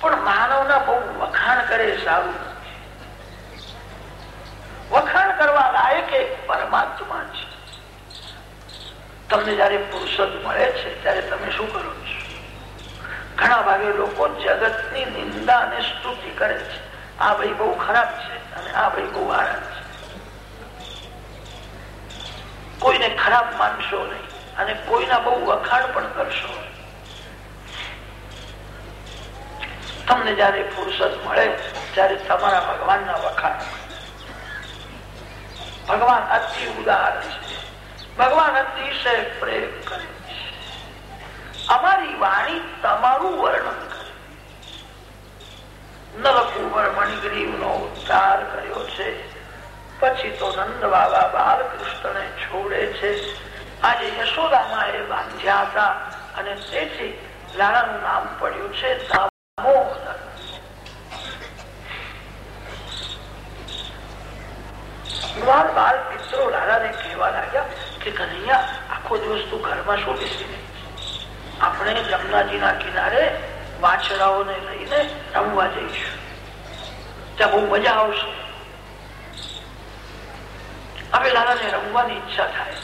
A: પણ માનવના બહુ વખાણ કરે સારું વખાણ કરવા લાયક એક પરમાત્મા છે. તમને જયારે ફુરસદ મળે છે, ત્યારે તમે શું કરો છો? ઘણા ભાગે લોકો જગતની નિંદા અને સ્તુતિ કરે છે. આ ભાઈ બહુ ખરાબ છે અને આ ભાઈ બહુ આરામ છે. કોઈને ખરાબ માનશો નહીં અને કોઈના બહુ વખાણ પણ કરશો તમને જયારે ફુરસદ મળે, ત્યારે તમારા ભગવાનના વખાણ ભગવાન અતિ ઉદાર છે. ભગવાન અતિશય પ્રેમ કરે અમારી વાણી તમારું વર્ણન નો ઉદ્ધાર કર્યો છે. પછી તો નંદ બાબા બાલકૃષ્ણને છોડે છે. નામ પડ્યું છે દામોદર. બાર મિત્રો લાલાને કહેવા લાગ્યા કે કનૈયા, આખો દિવસ તું ઘરમાં શું બેસી આપણે જમનાજીના કિનારે વાછરાઓને લઈને રમવા જઈશું. ત્યાં બહુ મજા આવશે. હવે લાલાને રમવાની ઈચ્છા થાય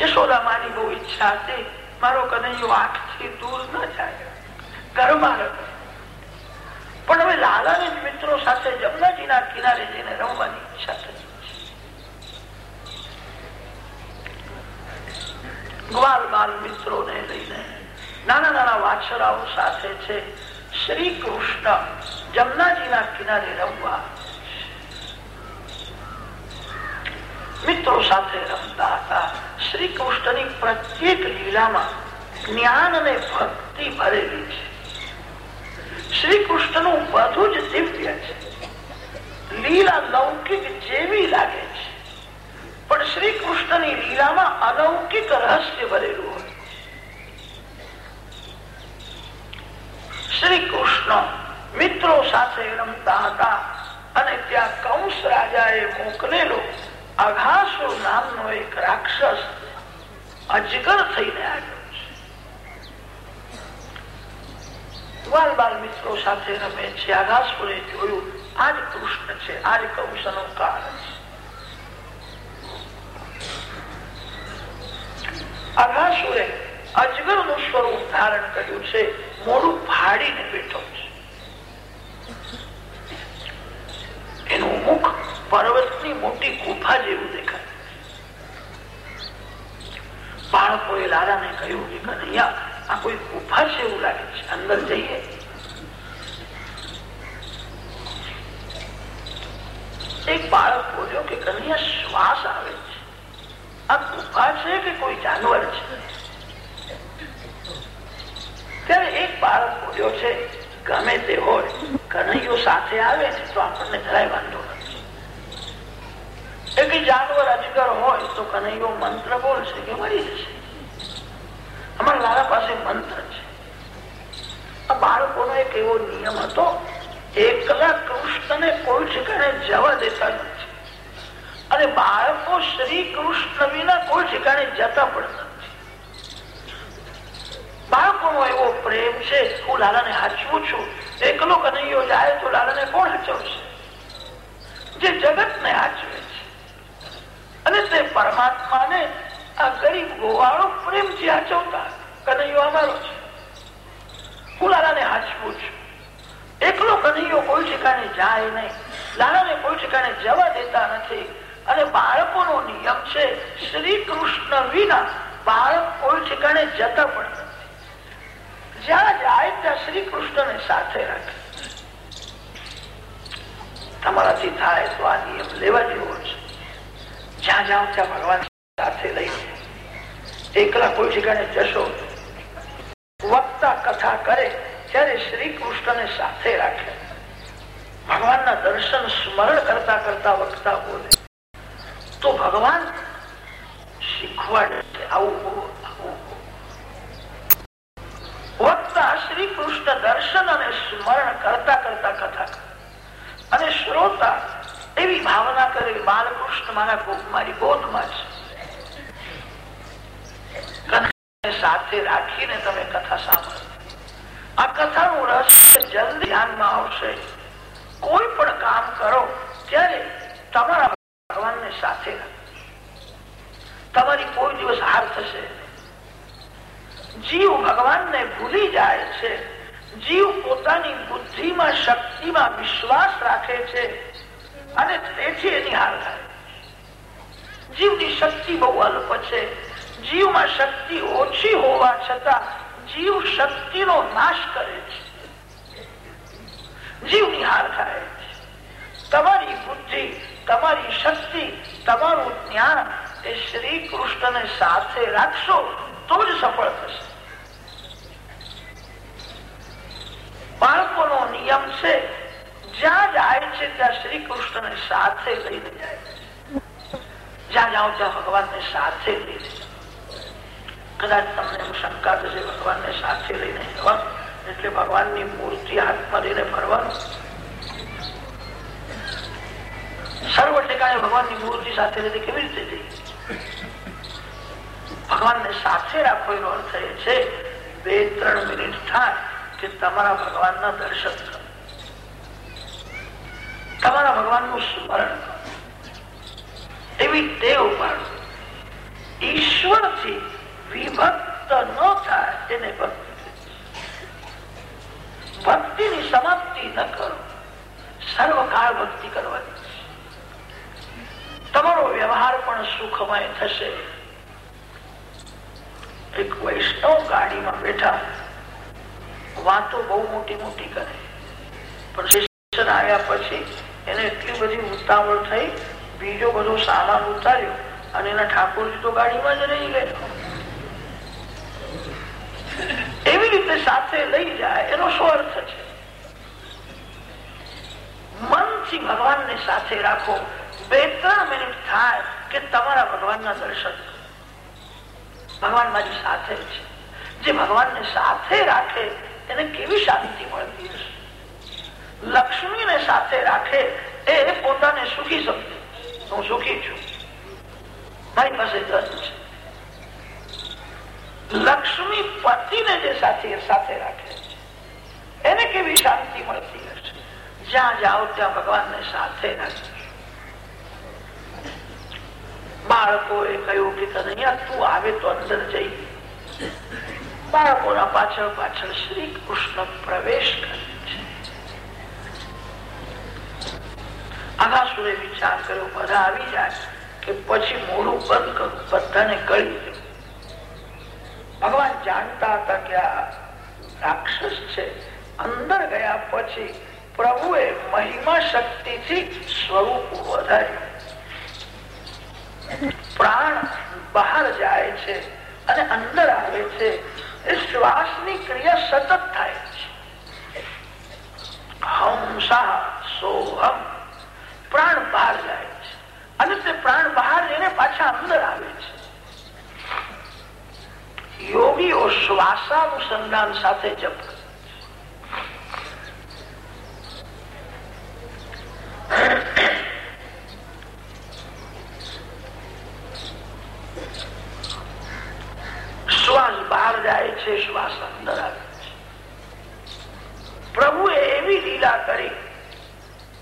A: યશોદા માની બહુ ઈચ્છા હતી મારો કનૈયો આંખથી દૂર ન જાય. ઘરમાં રમે પણ હવે લાલાને મિત્રો સાથે જમનાજીના કિનારે જઈને રમવાની ઈચ્છા થઈ ગ્વાલ બાલ મિત્રોને લઈને નાના નાના વાછરાઓ સાથે છે. શ્રી કૃષ્ણ જમનાજીના કિનારે રમવા. મિત્રો સાથે રમતા હતા. શ્રી કૃષ્ણની પ્રત્યેક લીલામાં જ્ઞાન અને ભક્તિ ભરેલી છે. શ્રી કૃષ્ણનું બધું જ દિવ્ય છે. લીલા લૌકિક જેવી લાગે છે. પણ શ્રી કૃષ્ણની લીલામાં અલૌકિક રહસ્ય ભરેલું હોય શ્રી કૃષ્ણ મિત્રો સાથે રમતા હતા અને ત્યાં કંસ રાજાએ મોકલેલો અઘાસુર નામનો એક રાક્ષસ અજગર થઈને આવ્યો છે. બાલ બાલ મિત્રો સાથે રમે છે. આઘાસુરે જોયું, આજ કૃષ્ણ છે, આજ કંસનો કારણ છે અઘાસુરે અજગરનું સ્વરૂપ ધારણ કર્યું છે, મોડું ફાડીને બેઠો છે. એનું મુખ પર્વતની મોટી ગુફા જેવું દેખાય. બાળકોએ લાલાને કહ્યું કે, કનૈયા, આ કોઈ ગુફા છે એવું લાગે છે. અંદર જઈએ. એક બાળક બોલ્યો કે, કનૈયા, શ્વાસ આવે આ ગુફા છે કે કોઈ જાનવર છે? ત્યારે એક બાળક બોલ્યો છે, ગમે તે હોય કનૈયો સાથે આવે છે તો આપણને જરાય વાંધો એક જાનવર અજગર હોય તો કનૈયો મંત્ર બોલશે કે મરી જશે? અમારા લાલા પાસે મંત્ર છે. આ બાળકોનો એક એવો નિયમ હતો એકલા કૃષ્ણને કોઈ ઠેકાણે જવા દેતા નથી. અને બાળકો શ્રી કૃષ્ણ વિના કોઈ ઠેકાણે જતા પણ નથી. બાળકોનો એવો પ્રેમ છે, હું લાલાને હાચવું છું. એકલો કનૈયો જાય તો લાલાને કોણ હાચવશે? જે જગતને હાચવે છે. અને તે પરમાત્માને આ ગરીબ ગોવાળો પ્રેમથી હાચવતા કનૈયો અમારો છે. હું લાલાને હાચવું છું. એકલો કનૈયો કોઈ ઠેકાણે જાય નહીં. લાલાને કોઈ ઠેકાણે જવા દેતા નથી. અને બાળકોનો નિયમ છે શ્રી કૃષ્ણ વિના બાળક કોઈ ઠેકાણે જતા પણ નથી. જ્યાં જાય, ત્યાં શ્રી કૃષ્ણને સાથે રાખે. તમારાથી થાય તો આ નિયમ લેવા જેવો છે. જ્યાં જાઓ, ત્યાં ભગવાન સાથે લઈને એકલા કોઈ ઠેકાણે જશો. વક્તા કથા કરે, ત્યારે શ્રી કૃષ્ણને સાથે રાખે. ભગવાનના દર્શન સ્મરણ કરતા કરતા વક્તા બોલે. તો ભગવાન શીખવાડે આવું શ્રી કૃષ્ણ દર્શન અને સ્મરણ કરતા કરતા કથા અને શ્રોતા એવી ભાવના કરે બાલકૃષ્ણ મારા મારી સાથે રાખીને તમે કથા સાંભળો. આ કથાનું રહસ્ય જલ્દી ધ્યાનમાં આવશે. કોઈ પણ કામ કરો ત્યારે તમારા ભગવાનને સાથે તમારી કોઈ દિવસ હાર થશે જીવ ભગવાનને ભૂલી જાય છે. જીવ પોતાની બુદ્ધિમાં, શક્તિમાં વિશ્વાસ રાખે છે અને તેથી એની હાર થાય. જીવની શક્તિ બહુ અલ્પ છે. જીવમાં શક્તિ ઓછી હોવા છતાં જીવ શક્તિનો નાશ કરે છે. જીવની હાર થાય તમારી બુદ્ધિ તમારી શક્તિ, તમારું જ્ઞાન એ શ્રી કૃષ્ણને સાથે રાખશો, તો જ સફળ થશે. બાળકોનો નિયમ છે, જ્યાં જાય છે ત્યાં શ્રી કૃષ્ણને સાથે લઈને જાય. જ્યાં જાઓ ત્યાં ભગવાનને સાથે લઈને કદાચ તમને એમ શંકા થશે, ભગવાનને સાથે લઈને જવાનું એટલે ભગવાનની મૂર્તિ હાથમાં લઈને ફરવાનું. સર્વ ઠેકાણે ભગવાનની મૂર્તિ સાથે લઈને કેવી રીતે જઈ ભગવાનને સાથે રાખો એનો અર્થ એ છે, બે ત્રણ મિનિટ થાય કે તમારા ભગવાનના દર્શન કરો. તમારા ભગવાનનું સ્મરણ કરો. એવી ટેવ પાડો. ઈશ્વરથી વિભક્ત ન થાય તેને ભક્તિ ભક્તિની સમાપ્તિ ન કરો. સર્વકાળ ભક્તિ કરવાની. તમારો વ્યવહાર પણ સુખમય થશે. એક વૈષ્ણવ ગાડીમાં બેઠા વાતો બહુ મોટી મોટી કરે. પણ શિક્ષણ આવ્યા પછી એને એટલી બધી ઉતાવળ થઈ, બીજો બધો સામાન ઉતાર્યો અને એના ઠાકોરજી તો ગાડીમાં જ રહી ગયો. એવી રીતે સાથે લઈ જાય, એનો શું અર્થ છે. મનથી ભગવાનને સાથે રાખો. બે ત્રણ મિનિટ થાય કે તમારા ભગવાનના દર્શન ભગવાન મારી સાથે છે. જે ભગવાનને સાથે રાખે એને કેવી શાંતિ મળતી હશે? લક્ષ્મીને સાથે રાખે, એ પોતાને સુખી સમજે. હું સુખી છું. મારી પાસે ધન છે. લક્ષ્મી પતિને જે સાથે સાથે રાખે એને કેવી શાંતિ મળતી હશે? જ્યાં જાઓ, ત્યાં ભગવાનને સાથે રાખે બાળકોએ કહ્યું કે કનૈયા તું આવે તો અંદર જઈ. બાળકોના પાછળ પાછળ શ્રી કૃષ્ણ પ્રવેશ કરે આગાસુરે વિચાર કર્યો, બધા આવી જાય કે પછી મોડું બંધ કરું, બધાને કળી દઉં. ભગવાન જાણતા હતા કે આ રાક્ષસ છે. અંદર ગયા પછી પ્રભુએ મહિમા શક્તિથી સ્વરૂપ વધાર્યું. પ્રાણ બહાર જાય છે અને અંદર આવે છે. એ શ્વાસની ક્રિયા સતત થાય છે. હંસા સોહમ. પ્રાણ બહાર જાય છે. અને તે પ્રાણ બહાર જઈને પાછા અંદર આવે છે. યોગીઓ શ્વાસાનુસંધાન સાથે જપ શ્વાસ બહાર જાય છે શ્વાસ અંદર આવે છે. પ્રભુએ એવી લીલા કરી,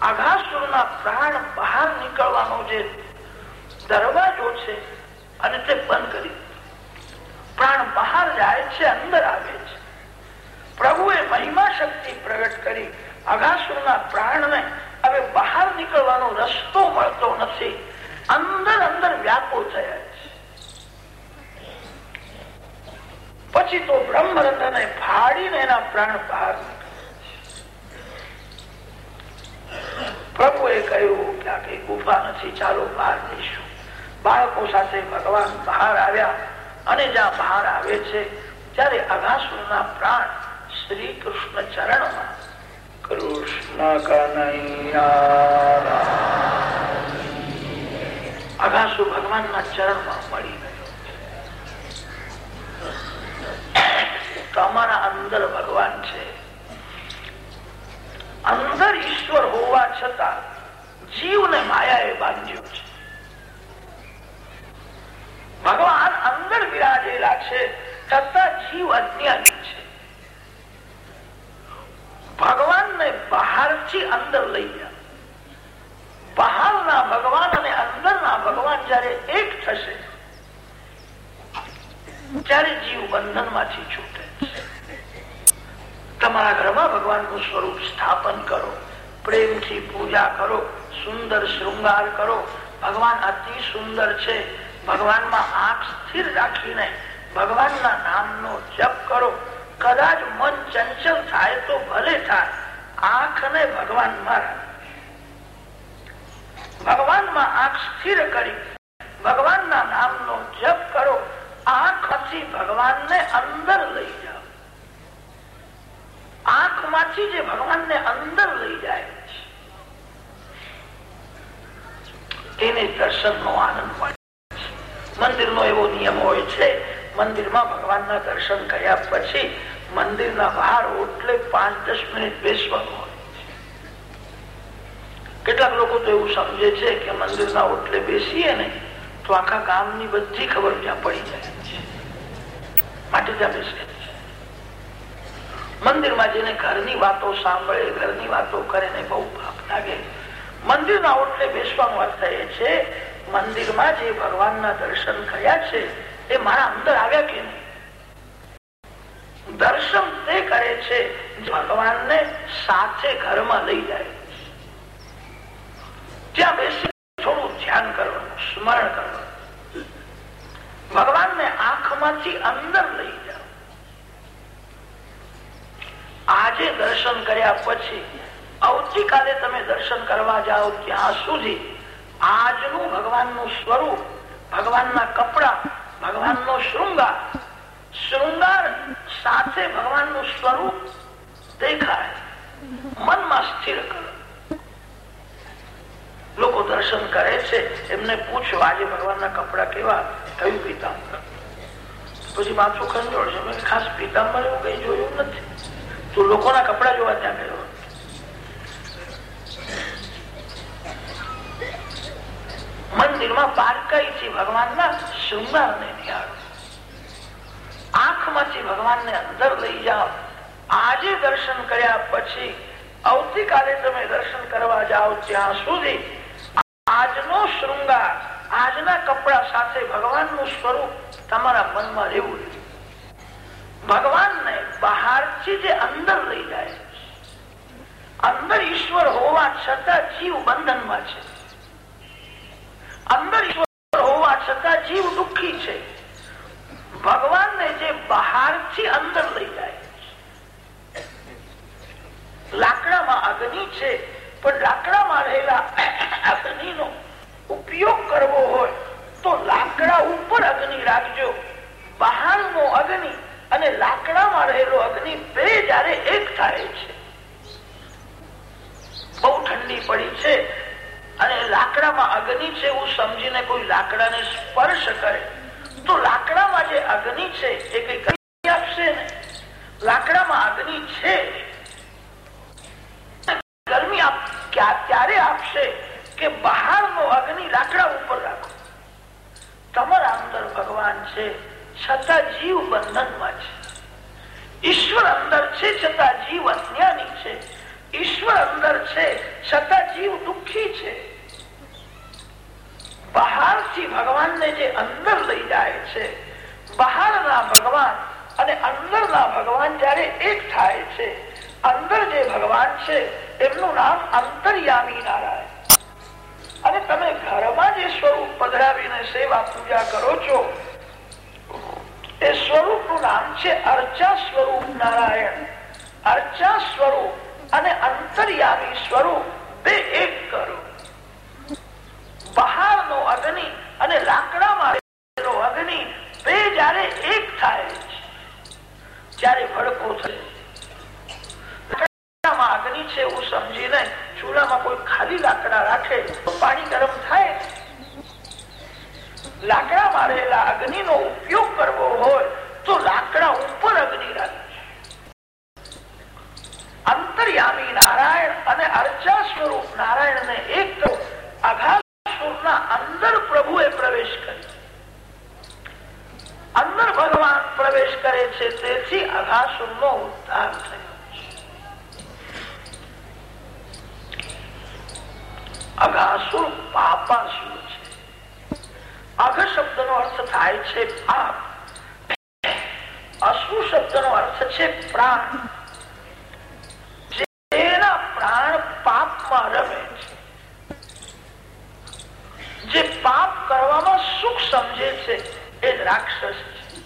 A: આઘાસુરના પ્રાણ બહાર નીકળવાનો જે દરવાજો છે, અને તે બંધ કરી પ્રાણ બહાર જાય છે, અંદર આવે છે. પ્રભુએ મહિમા શક્તિ પ્રગટ કરી અઘાસુરના પ્રાણને હવે બહાર નીકળવાનો રસ્તો મળતો નથી. અંદર અંદર વ્યાકુળ થયા છે પછી તો બ્રહ્મરંધને ફાડીને એના પ્રાણ બહાર પ્રભુએ કહ્યું કે આ કઈ ગુફા નથી, ચાલો બહાર જઈશું બાળકો સાથે ભગવાન બહાર આવ્યા અને જ્યાં બહાર આવે છે, ત્યારે અઘાસુરના પ્રાણ શ્રી કૃષ્ણ ચરણમાં કૃષ્ણ કનૈયા અઘાસુ ભગવાનના ચરણમાં મળી તમારા અંદર ભગવાન છે. અંદર ઈશ્વર હોવા છતાં જીવને માયા એ બાંધ્યો છે. ભગવાન અંદર બિરાજેલા છે છતાં જીવ અજ્ઞાની છે. ભગવાનને બહારથી અંદર લઈ ગયા. બહારના ભગવાન અને અંદરના ભગવાન જયારે એક થશે, ત્યારે જીવ બંધનમાંથી છૂટે. તમારા ઘરમાં ભગવાનનું સ્વરૂપ સ્થાપન કરો, પ્રેમથી પૂજા કરો, સુંદર શૃંગાર કરો. ભગવાન અતિ સુંદર છે. ભગવાનમાં આંખ સ્થિર રાખીને ભગવાનના નામનો જપ કરો. કદાચ મન ચંચલ થાય તો ભલે થાય, આંખને ભગવાનમાં ભગવાનમાં આંખ સ્થિર કરી, ભગવાનના નામનો જપ કરો. આંખથી ભગવાનને અંદર લઈ આંખમાંથી જે ભગવાનને અંદર લઈ જાય એને દર્શનનો આનંદ મળે મંદિરનો એવો નિયમ હોય છે, મંદિરમાં ભગવાનના દર્શન કર્યા પછી મંદિરના બહાર ઓટલે પાંચ દસ મિનિટ બેસવાનું હોય કેટલાક લોકો તો એવું સમજે છે કે મંદિરના ઓટલે બેસીએ ને તો આખા ગામની બધી ખબર ત્યાં પડી જાય માટે ત્યાં બેસે મંદિરમાં જેને ઘરની વાતો સાંભળે, ઘરની વાતો કરે ને બહુ પાપ લાગે. મંદિરના ઓટલે બેસવાનો અર્થ એ છે, મંદિરમાં જે ભગવાનના દર્શન કર્યા છે, એ મારા અંદર આવ્યા કે નહીં? દર્શન તે કરે છે ભગવાનને સાથે ઘરમાં લઈ જાય. ત્યાં બેસી થોડું ધ્યાન કરવાનું, સ્મરણ કરવાનું. ભગવાનને આંખમાંથી અંદર લઈ જાઓ આજે દર્શન કર્યા પછી આવતીકાલે તમે દર્શન કરવા જાઓ ત્યાં સુધી આજનું ભગવાનનું સ્વરૂપ, ભગવાનના કપડા, ભગવાનનો શૃંગાર શૃંગાર સાથે ભગવાનનું સ્વરૂપ દેખાય. મનમાં સ્થિર કરો. લોકો દર્શન કરે છે, એમને પૂછો, આજે ભગવાનના કપડા કેવા? કયું પિતાંબર? પછી માથું ખંજોળ છે ખાસ પિતાંબર એવું કઈ જોયું નથી. તું લોકોના કપડા જોવા ત્યાં ગયો? મંદિરમાં બારકાઈથી ભગવાનના શૃંગારને નિહાળો આંખમાંથી ભગવાનને અંદર લઈ જાઓ. આજે દર્શન કર્યા પછી આવતીકાલે તમે દર્શન કરવા જાઓ ત્યાં સુધી આજનો શૃંગાર, આજના કપડા સાથે ભગવાનનું સ્વરૂપ તમારા મનમાં રહેવું ભગવાનને બહારથી જે અંદર લઈ જાય અંદર ઈશ્વર હોવા છતાં જીવ બંધનમાં છે. અંદર ઈશ્વર હોવા છતાં જીવ દુઃખી છે. ભગવાનને જે બહારથી અંદર લઈ જાય લાકડામાં અગ્નિ છે, પણ લાકડામાં રહેલા અગ્નિનો ઉપયોગ કરવો હોય તો લાકડા ઉપર અગ્નિ રાખજો બહારનો અગ્નિ અને લાકડામાં રહેલો બે જયારે એક થાય છે. બહુ ઠંડી પડી છે અને લાકડામાં અગ્નિ છે એવું સમજીને કોઈ લાકડાને સ્પર્શ કરે. તો લાકડામાં જે અગ્નિ છે એ કઈ કરી આપશે ને? લાકડામાં અગ્નિ છે? ગરમી ત્યારે આપશે કે બહારનો અગ્નિ લાકડા ઉપર રાખો? તમારા અંદર ભગવાન છે, છતાં જીવ બંધનમાં છે. ઈશ્વર અંદર છે, છતાં જીવ અજ્ઞાની છે. ઈશ્વર અંદર છે, છતાં જીવ દુઃખી છે. બહારથી ભગવાનને જે અંદર લઈ જાય છે, બહારના ભગવાન અને અંદરના ભગવાન જયારે એક થાય છે, અંદર જે ભગવાન છે, એમનું નામ અંતર્યામી નારાયણ. અને તમે ઘરમાં જે સ્વરૂપ પધરાવીને સેવા પૂજા કરો છો એ સ્વરૂપનું નામ છે અર્ચા સ્વરૂપ નારાયણ. અર્ચા સ્વરૂપ અને અંતર્યામી સ્વરૂપ બે એક કરો. બહારનો અગ્નિ અને લાકડામાં અગ્નિ બે જયારે એક થાય છે ત્યારે ભડકો થાય. અગ્નિ છે એવું સમજીને ચૂલામાં કોઈ ખાલી લાકડા રાખે તો પાણી ગરમ થાય લાકડામાં મારેલા અગ્નિ નો ઉપયોગ કરવો હોય તો લાકડા ઉપર અગ્નિ રાખે અંતર્યામી નારાયણ અને અર્ચા સ્વરૂપ નારાયણ ને એક અઘાસુરના અંદર પ્રભુએ પ્રવેશ કર્યો. અંદર ભગવાન પ્રવેશ કરે છે, તેથી અઘાસુર નો ઉદ્ધાર થયો અઘાસુર પાપાસુર અઘ શબ્દ નો અર્થ થાય છે પાપ અશુ શબ્દ નો અર્થ છે પ્રાણ. જેના પ્રાણ પાપમાં રમે છે. જે પાપ કરવામાં સુખ સમજે છે એ રાક્ષસ છે.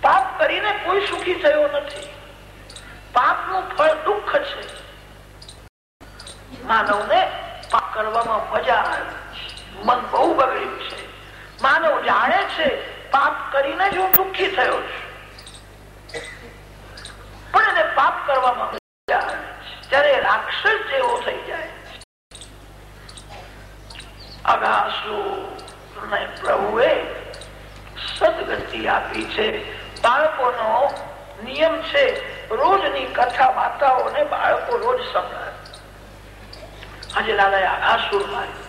A: પાપ કરીને કોઈ સુખી થયો નથી. પાપનું ફળ દુઃખ છે. માનવને પાપ કરવામાં મજા આવે. મન બહુ બગડ્યું છે. માનવ જાણે છે, પાપ કરીને જ હું દુઃખી થયો છું. પણ એને પાપ કરવામાં ત્યારે રાક્ષસ જેવો થઈ જાય અગાસુર પ્રભુએ સદગતિ આપી છે. બાળકોનો નિયમ છે, રોજની કથા વાર્તાઓને બાળકો રોજ સંભળાવે. આજે લાલાએ આઘાસુર માર્યું.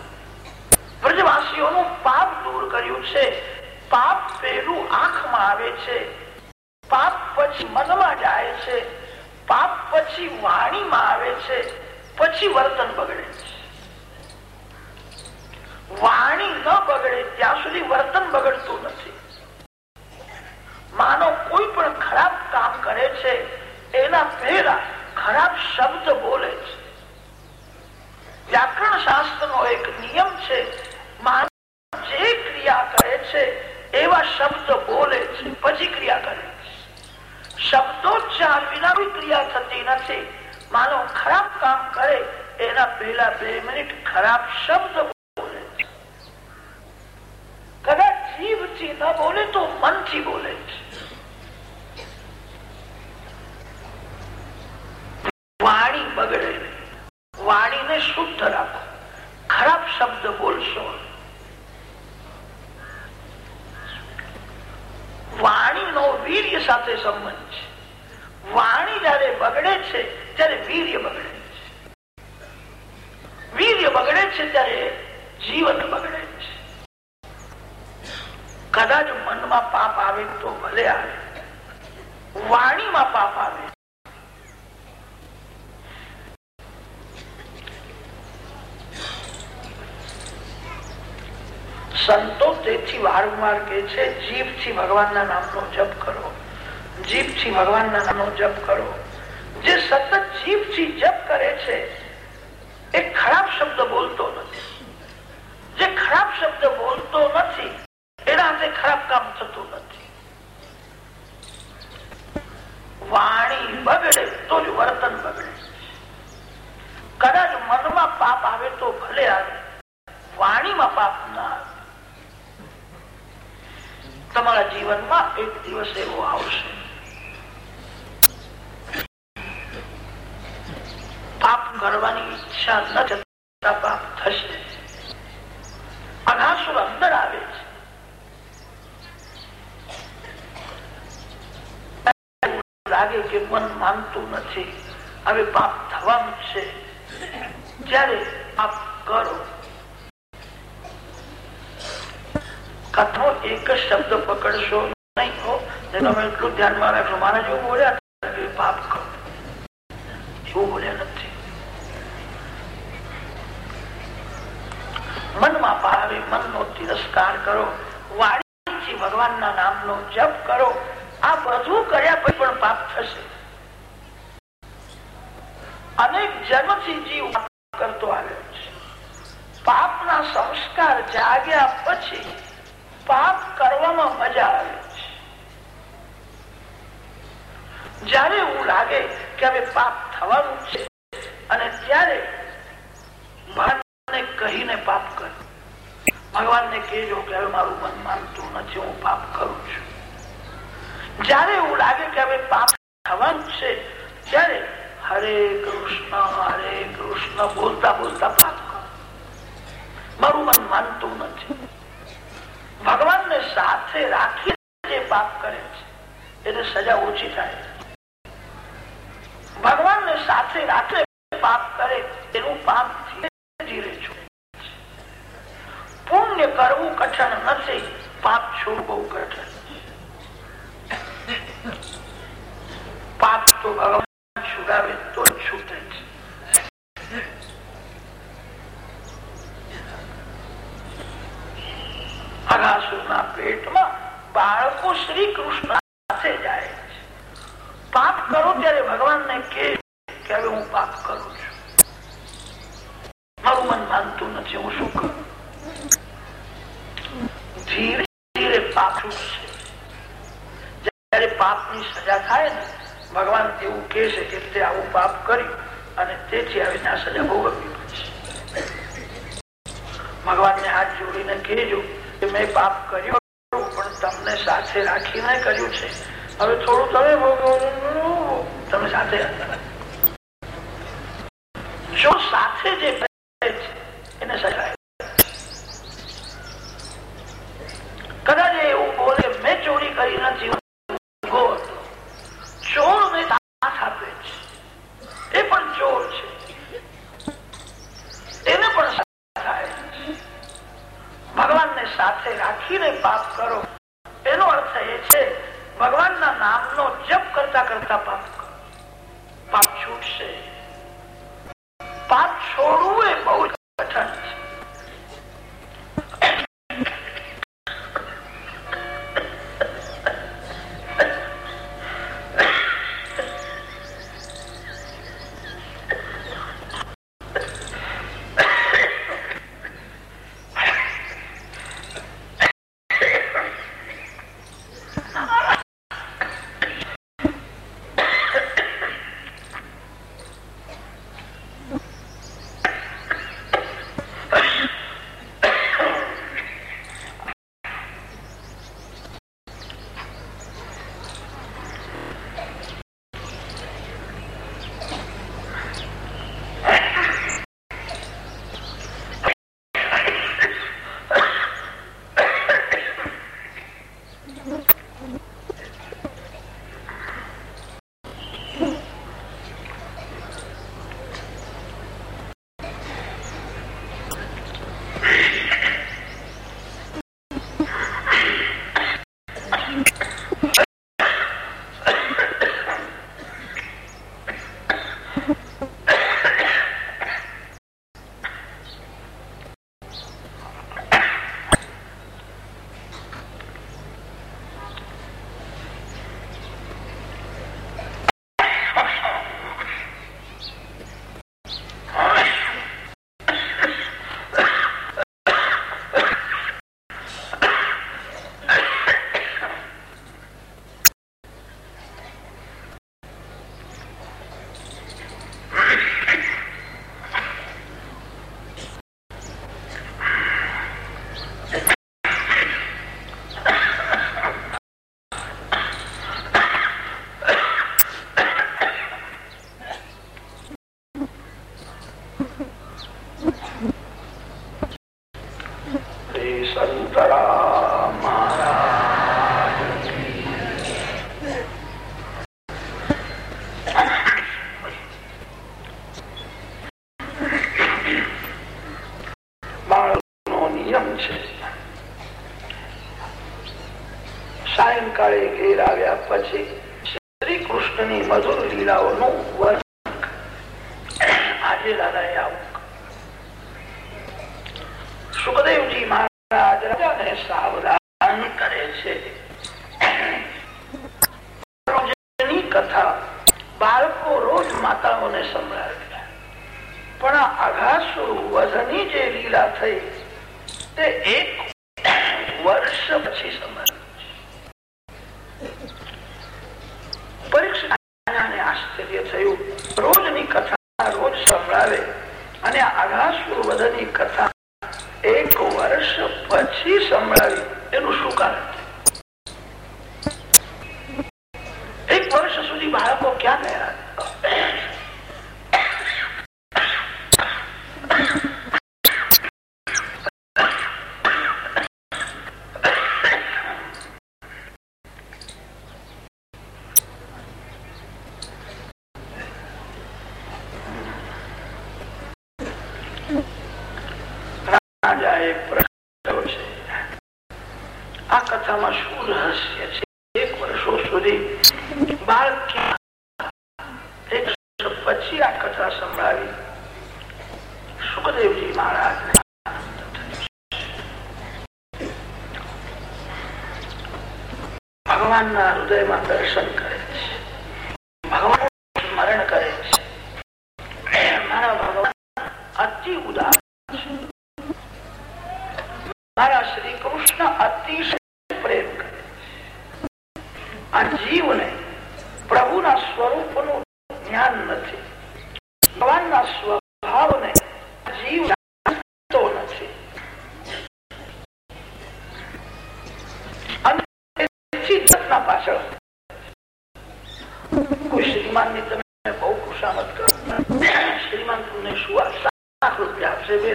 A: બ્રજવાસીઓનું પાપ દૂર કર્યું છે. પાપ પહેલું આંખમાં આવે છે. પાપ પછી મનમાં જાય છે. પાપ પછી વાણીમાં આવે છે. પછી વર્તન બગડે છે. વાણી ન બગડે ત્યાં સુધી વર્તન બગડતું નથી. માનવ કોઈ પણ ખરાબ કામ કરે છે, એના પહેલા ખરાબ શબ્દ બોલે છે. વ્યાકરણ શાસ્ત્ર નો એક નિયમ છે જે ક્રિયા કરે છે, એવા શબ્દ બોલે છે, પછી ક્રિયા કરે છે. શબ્દોચ્ચાર વિના ક્રિયા થતી નથી. માનવ ખરાબ કામ કરે, એના પહેલા બે મિનિટ ખરાબ શબ્દ બોલે છે. કદાચ જીભથી ન બોલે તો મનથી બોલે છે. વાણી બગડે વાણીને શુદ્ધ રાખો. ખરાબ શબ્દ બોલશો વાણીનો વીર્ય સાથે સંબંધ છે. વાણી જયારે બગડે છે, ત્યારે વીર્ય બગડે છે. વીર્ય બગડે છે ત્યારે જીવન બગડે છે. કદાચ મનમાં પાપ આવે તો ભલે આવે. વાણીમાં પાપ આવે. સંતો તેથી વારંવાર કે છે જીભથી ભગવાનના નામનો જપ કરો. જીભથી ભગવાનના નામનો જપ કરો. જે સતત જીભથી જપ કરે છે, એ ખરાબ શબ્દ બોલતો નથી. જે ખરાબ શબ્દ બોલતો નથી, એના હાથે ખરાબ કામ થતું નથી. વાણી બગડે તો જ વર્તન બગડે. કદાચ મનમાં પાપ આવે તો ભલે આવે, વાણીમાં પાપ ના આવે. તમારા જીવનમાં એક દિવસ એવો આવશે પાપ કરવાની ઈચ્છા ન જતા પાપ થશે. અનાસુર અંદર આવે છે. લાગે કે મન માનતું નથી. હવે પાપ થવાનું છે. જ્યારે પાપ કરો. કથો એક જ શબ્દ પકડશો નહીં હો. તમે એટલું ધ્યાનમાં રાખશો મારા જેવું બોલ્યા પાપ કરો. એવું બોલ્યા નથી મનમાં ભાવે મનનો તિરસ્કાર કરો. વાણીથી ભગવાનના નામનો જપ કરો. આ બધું કર્યા પછી પણ પાપ થશે. અનેક જન્મથી જીવ કરતો આવ્યો છે. પાપના સંસ્કાર જાગ્યા પછી પાપ કરવામાં મજા આવે છે. જયારે એવું લાગે કે હવે પાપ થવાનું છે અને ત્યારે કહીને પાપ કર. ભગવાનને કહેજો કે હવે મારું મન માનતું નથી, હું પાપ કરું છું. જયારે એવું લાગે કે હવે પાપ થવાનું છે, ત્યારે હરે કૃષ્ણ હરે કૃષ્ણ બોલતા બોલતા પાપ કરો. મારું મન માનતું નથી. ભગવાનને સાથે રાખી જે પાપ કરે છે, એને સજા ઓછી થાય. ભગવાનને સાથે રાખે પાપ કરે, એનું પાપ કરવું કઠણ નથી. પાપ છોડવું કઠણ પાપ તો ભગવાન છોડાવે તો જ છૂટે છે. અગાસુરના પેટમાં બાળકો શ્રી કૃષ્ણ પાપની સજા થાય ને, ભગવાન એવું કે છે કે તે આવું પાપ કર્યું અને તેથી આવીને આ સજા ભોગવવી પડશે. ભગવાનને હાથ જોડીને કહેજો કે મેં પાપ કર્યો, પણ તમને સાથે રાખીને કર્યું છે. હવે થોડું તમે ભોગવો. તમે સાથે જો સાયંકાળે ઘેર આવ્યા પછી શ્રી કૃષ્ણની મધુર લીલાઓનું વર્ણન આજે દાદાએ આવું સુખદેવજી મહારાજ રાજાને સાવધાન કરે છે. કથા બાળકો રોજ માતાઓને સંભળાવે પણ આ અઘાસુર વધની જે લીલા થઈ તે એક વર્ષ પછી પરીક્ષાને આશ્ચર્ય થયું રોજની કથા રોજ સંભળાવે અને આઘાસુર વધની કથા એક વર્ષ પછી સંભળાવી. એનું શું કારણ એક વર્ષ સુધી બાળકો ક્યાં ગયા રાજાએ પ્રશ્ન છે આ કથામાં શું રહસ્ય છે એક વર્ષો સુધી બાળક ક્યાં? એક વર્ષ પછી આ કથા સંભળાવી સુખદેવજી મહારાજ ભગવાનના હૃદયમાં દર્શન કરે છે ભગવાન સ્મરણ કરે છે મારા ભગવાન અતિ ઉદાર મારા શ્રી કૃષ્ણ અતિશય પ્રેમ કરે આ જીવને પ્રભુના સ્વરૂપનું જ્ઞાન નથી ભગવાનના સ્વભાવને જીવ જાણતો નથી પાછળ કોઈ શ્રીમાનની તમે બહુ ખુશામત કરો શ્રીમાન તમને શું લાખ રૂપિયા આપશે બે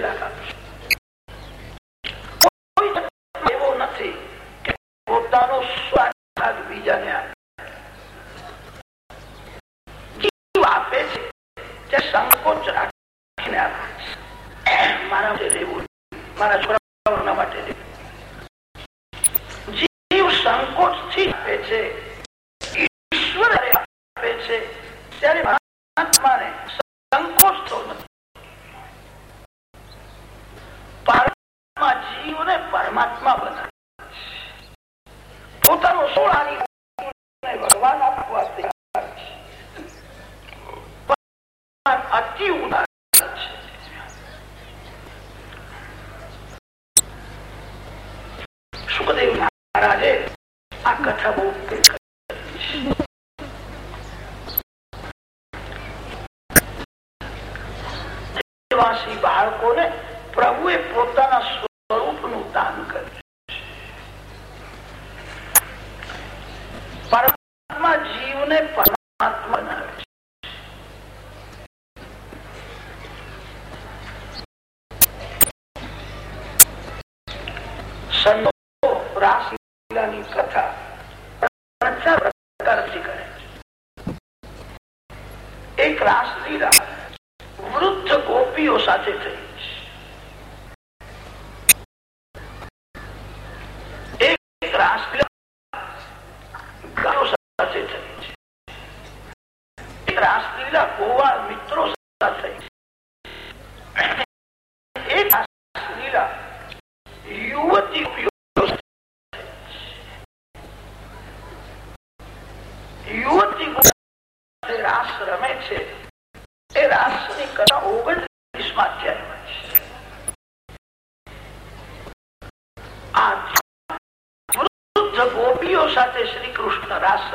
A: ગોપીઓ સાથે શ્રી કૃષ્ણ રાસ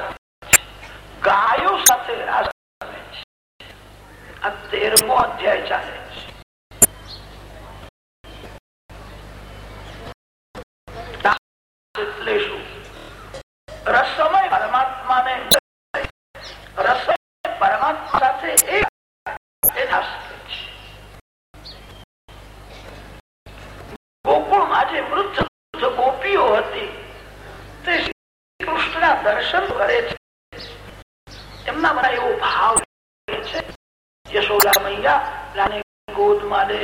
A: ગાયો સાથે રાસ આ તેરમો અધ્યાય ચાલે એટલે શું? રસમય પરમાત્માને રસમય પરમાત્મા સાથે એક ગોકુળમાં જે વૃદ્ધ ગોપીઓ હતી તે કૃષ્ણના દર્શન કરે છે એમના મને એવો ભાવ છે યશોદા મૈયા રાને ગોદમાં લે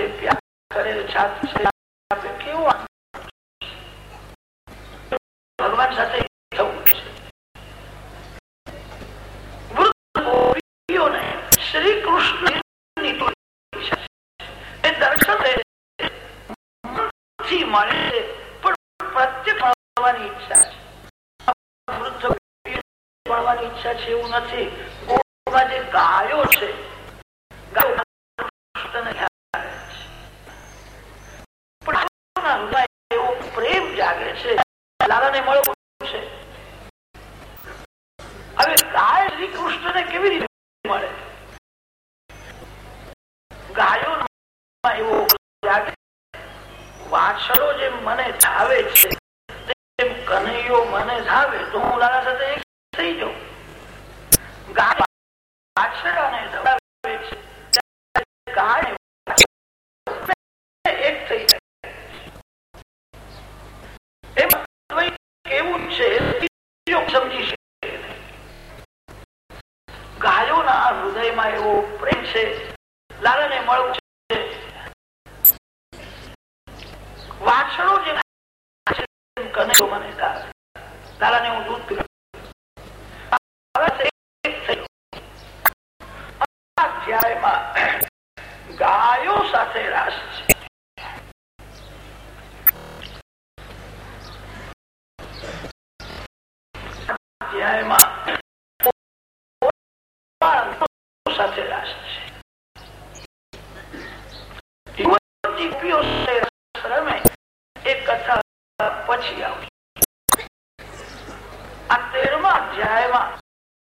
A: કરે થવું છે. શ્રી ઈચ્છા છે એવું નથી ગોમાં જે ગાયો છે ગાયો એવો છે. લાલાને મળવું છે હવે ગાય શ્રી કૃષ્ણ ને કેવી રીતે મળે? ગાયો એવો વાછડો જેમ મને ધાવે છે, તેમ કનૈયો મને ધાવે, તો હું લાલા સાથે એક થઈ જાઉં. ગાય વાછડાને હૃદયમાં એવો પ્રેમ છે. લાલાને મળવું ગાયો સાથે રાસ છે. અધ્યાયમાં સાથે રાસ છે એ કથા પછી આવશે આ તેરમા અધ્યાયમાં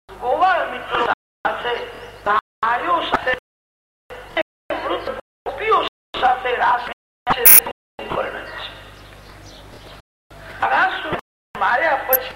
A: ગોવાળ મિત્રો સાથે ભાઈઓ સાથે વૃદ્ધ ગોપીઓ સાથે રાસ વર્ણન છે રાસ માર્યા પછી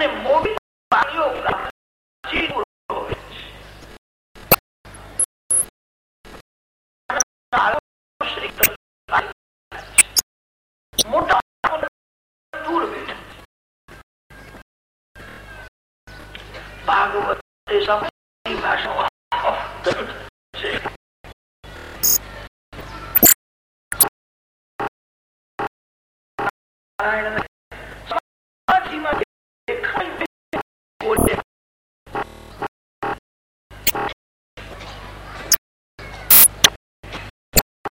A: અને મોટી પ્રાણીઓ મોટા દૂર ભાગવત સમયની ભાષામાં નારાયણ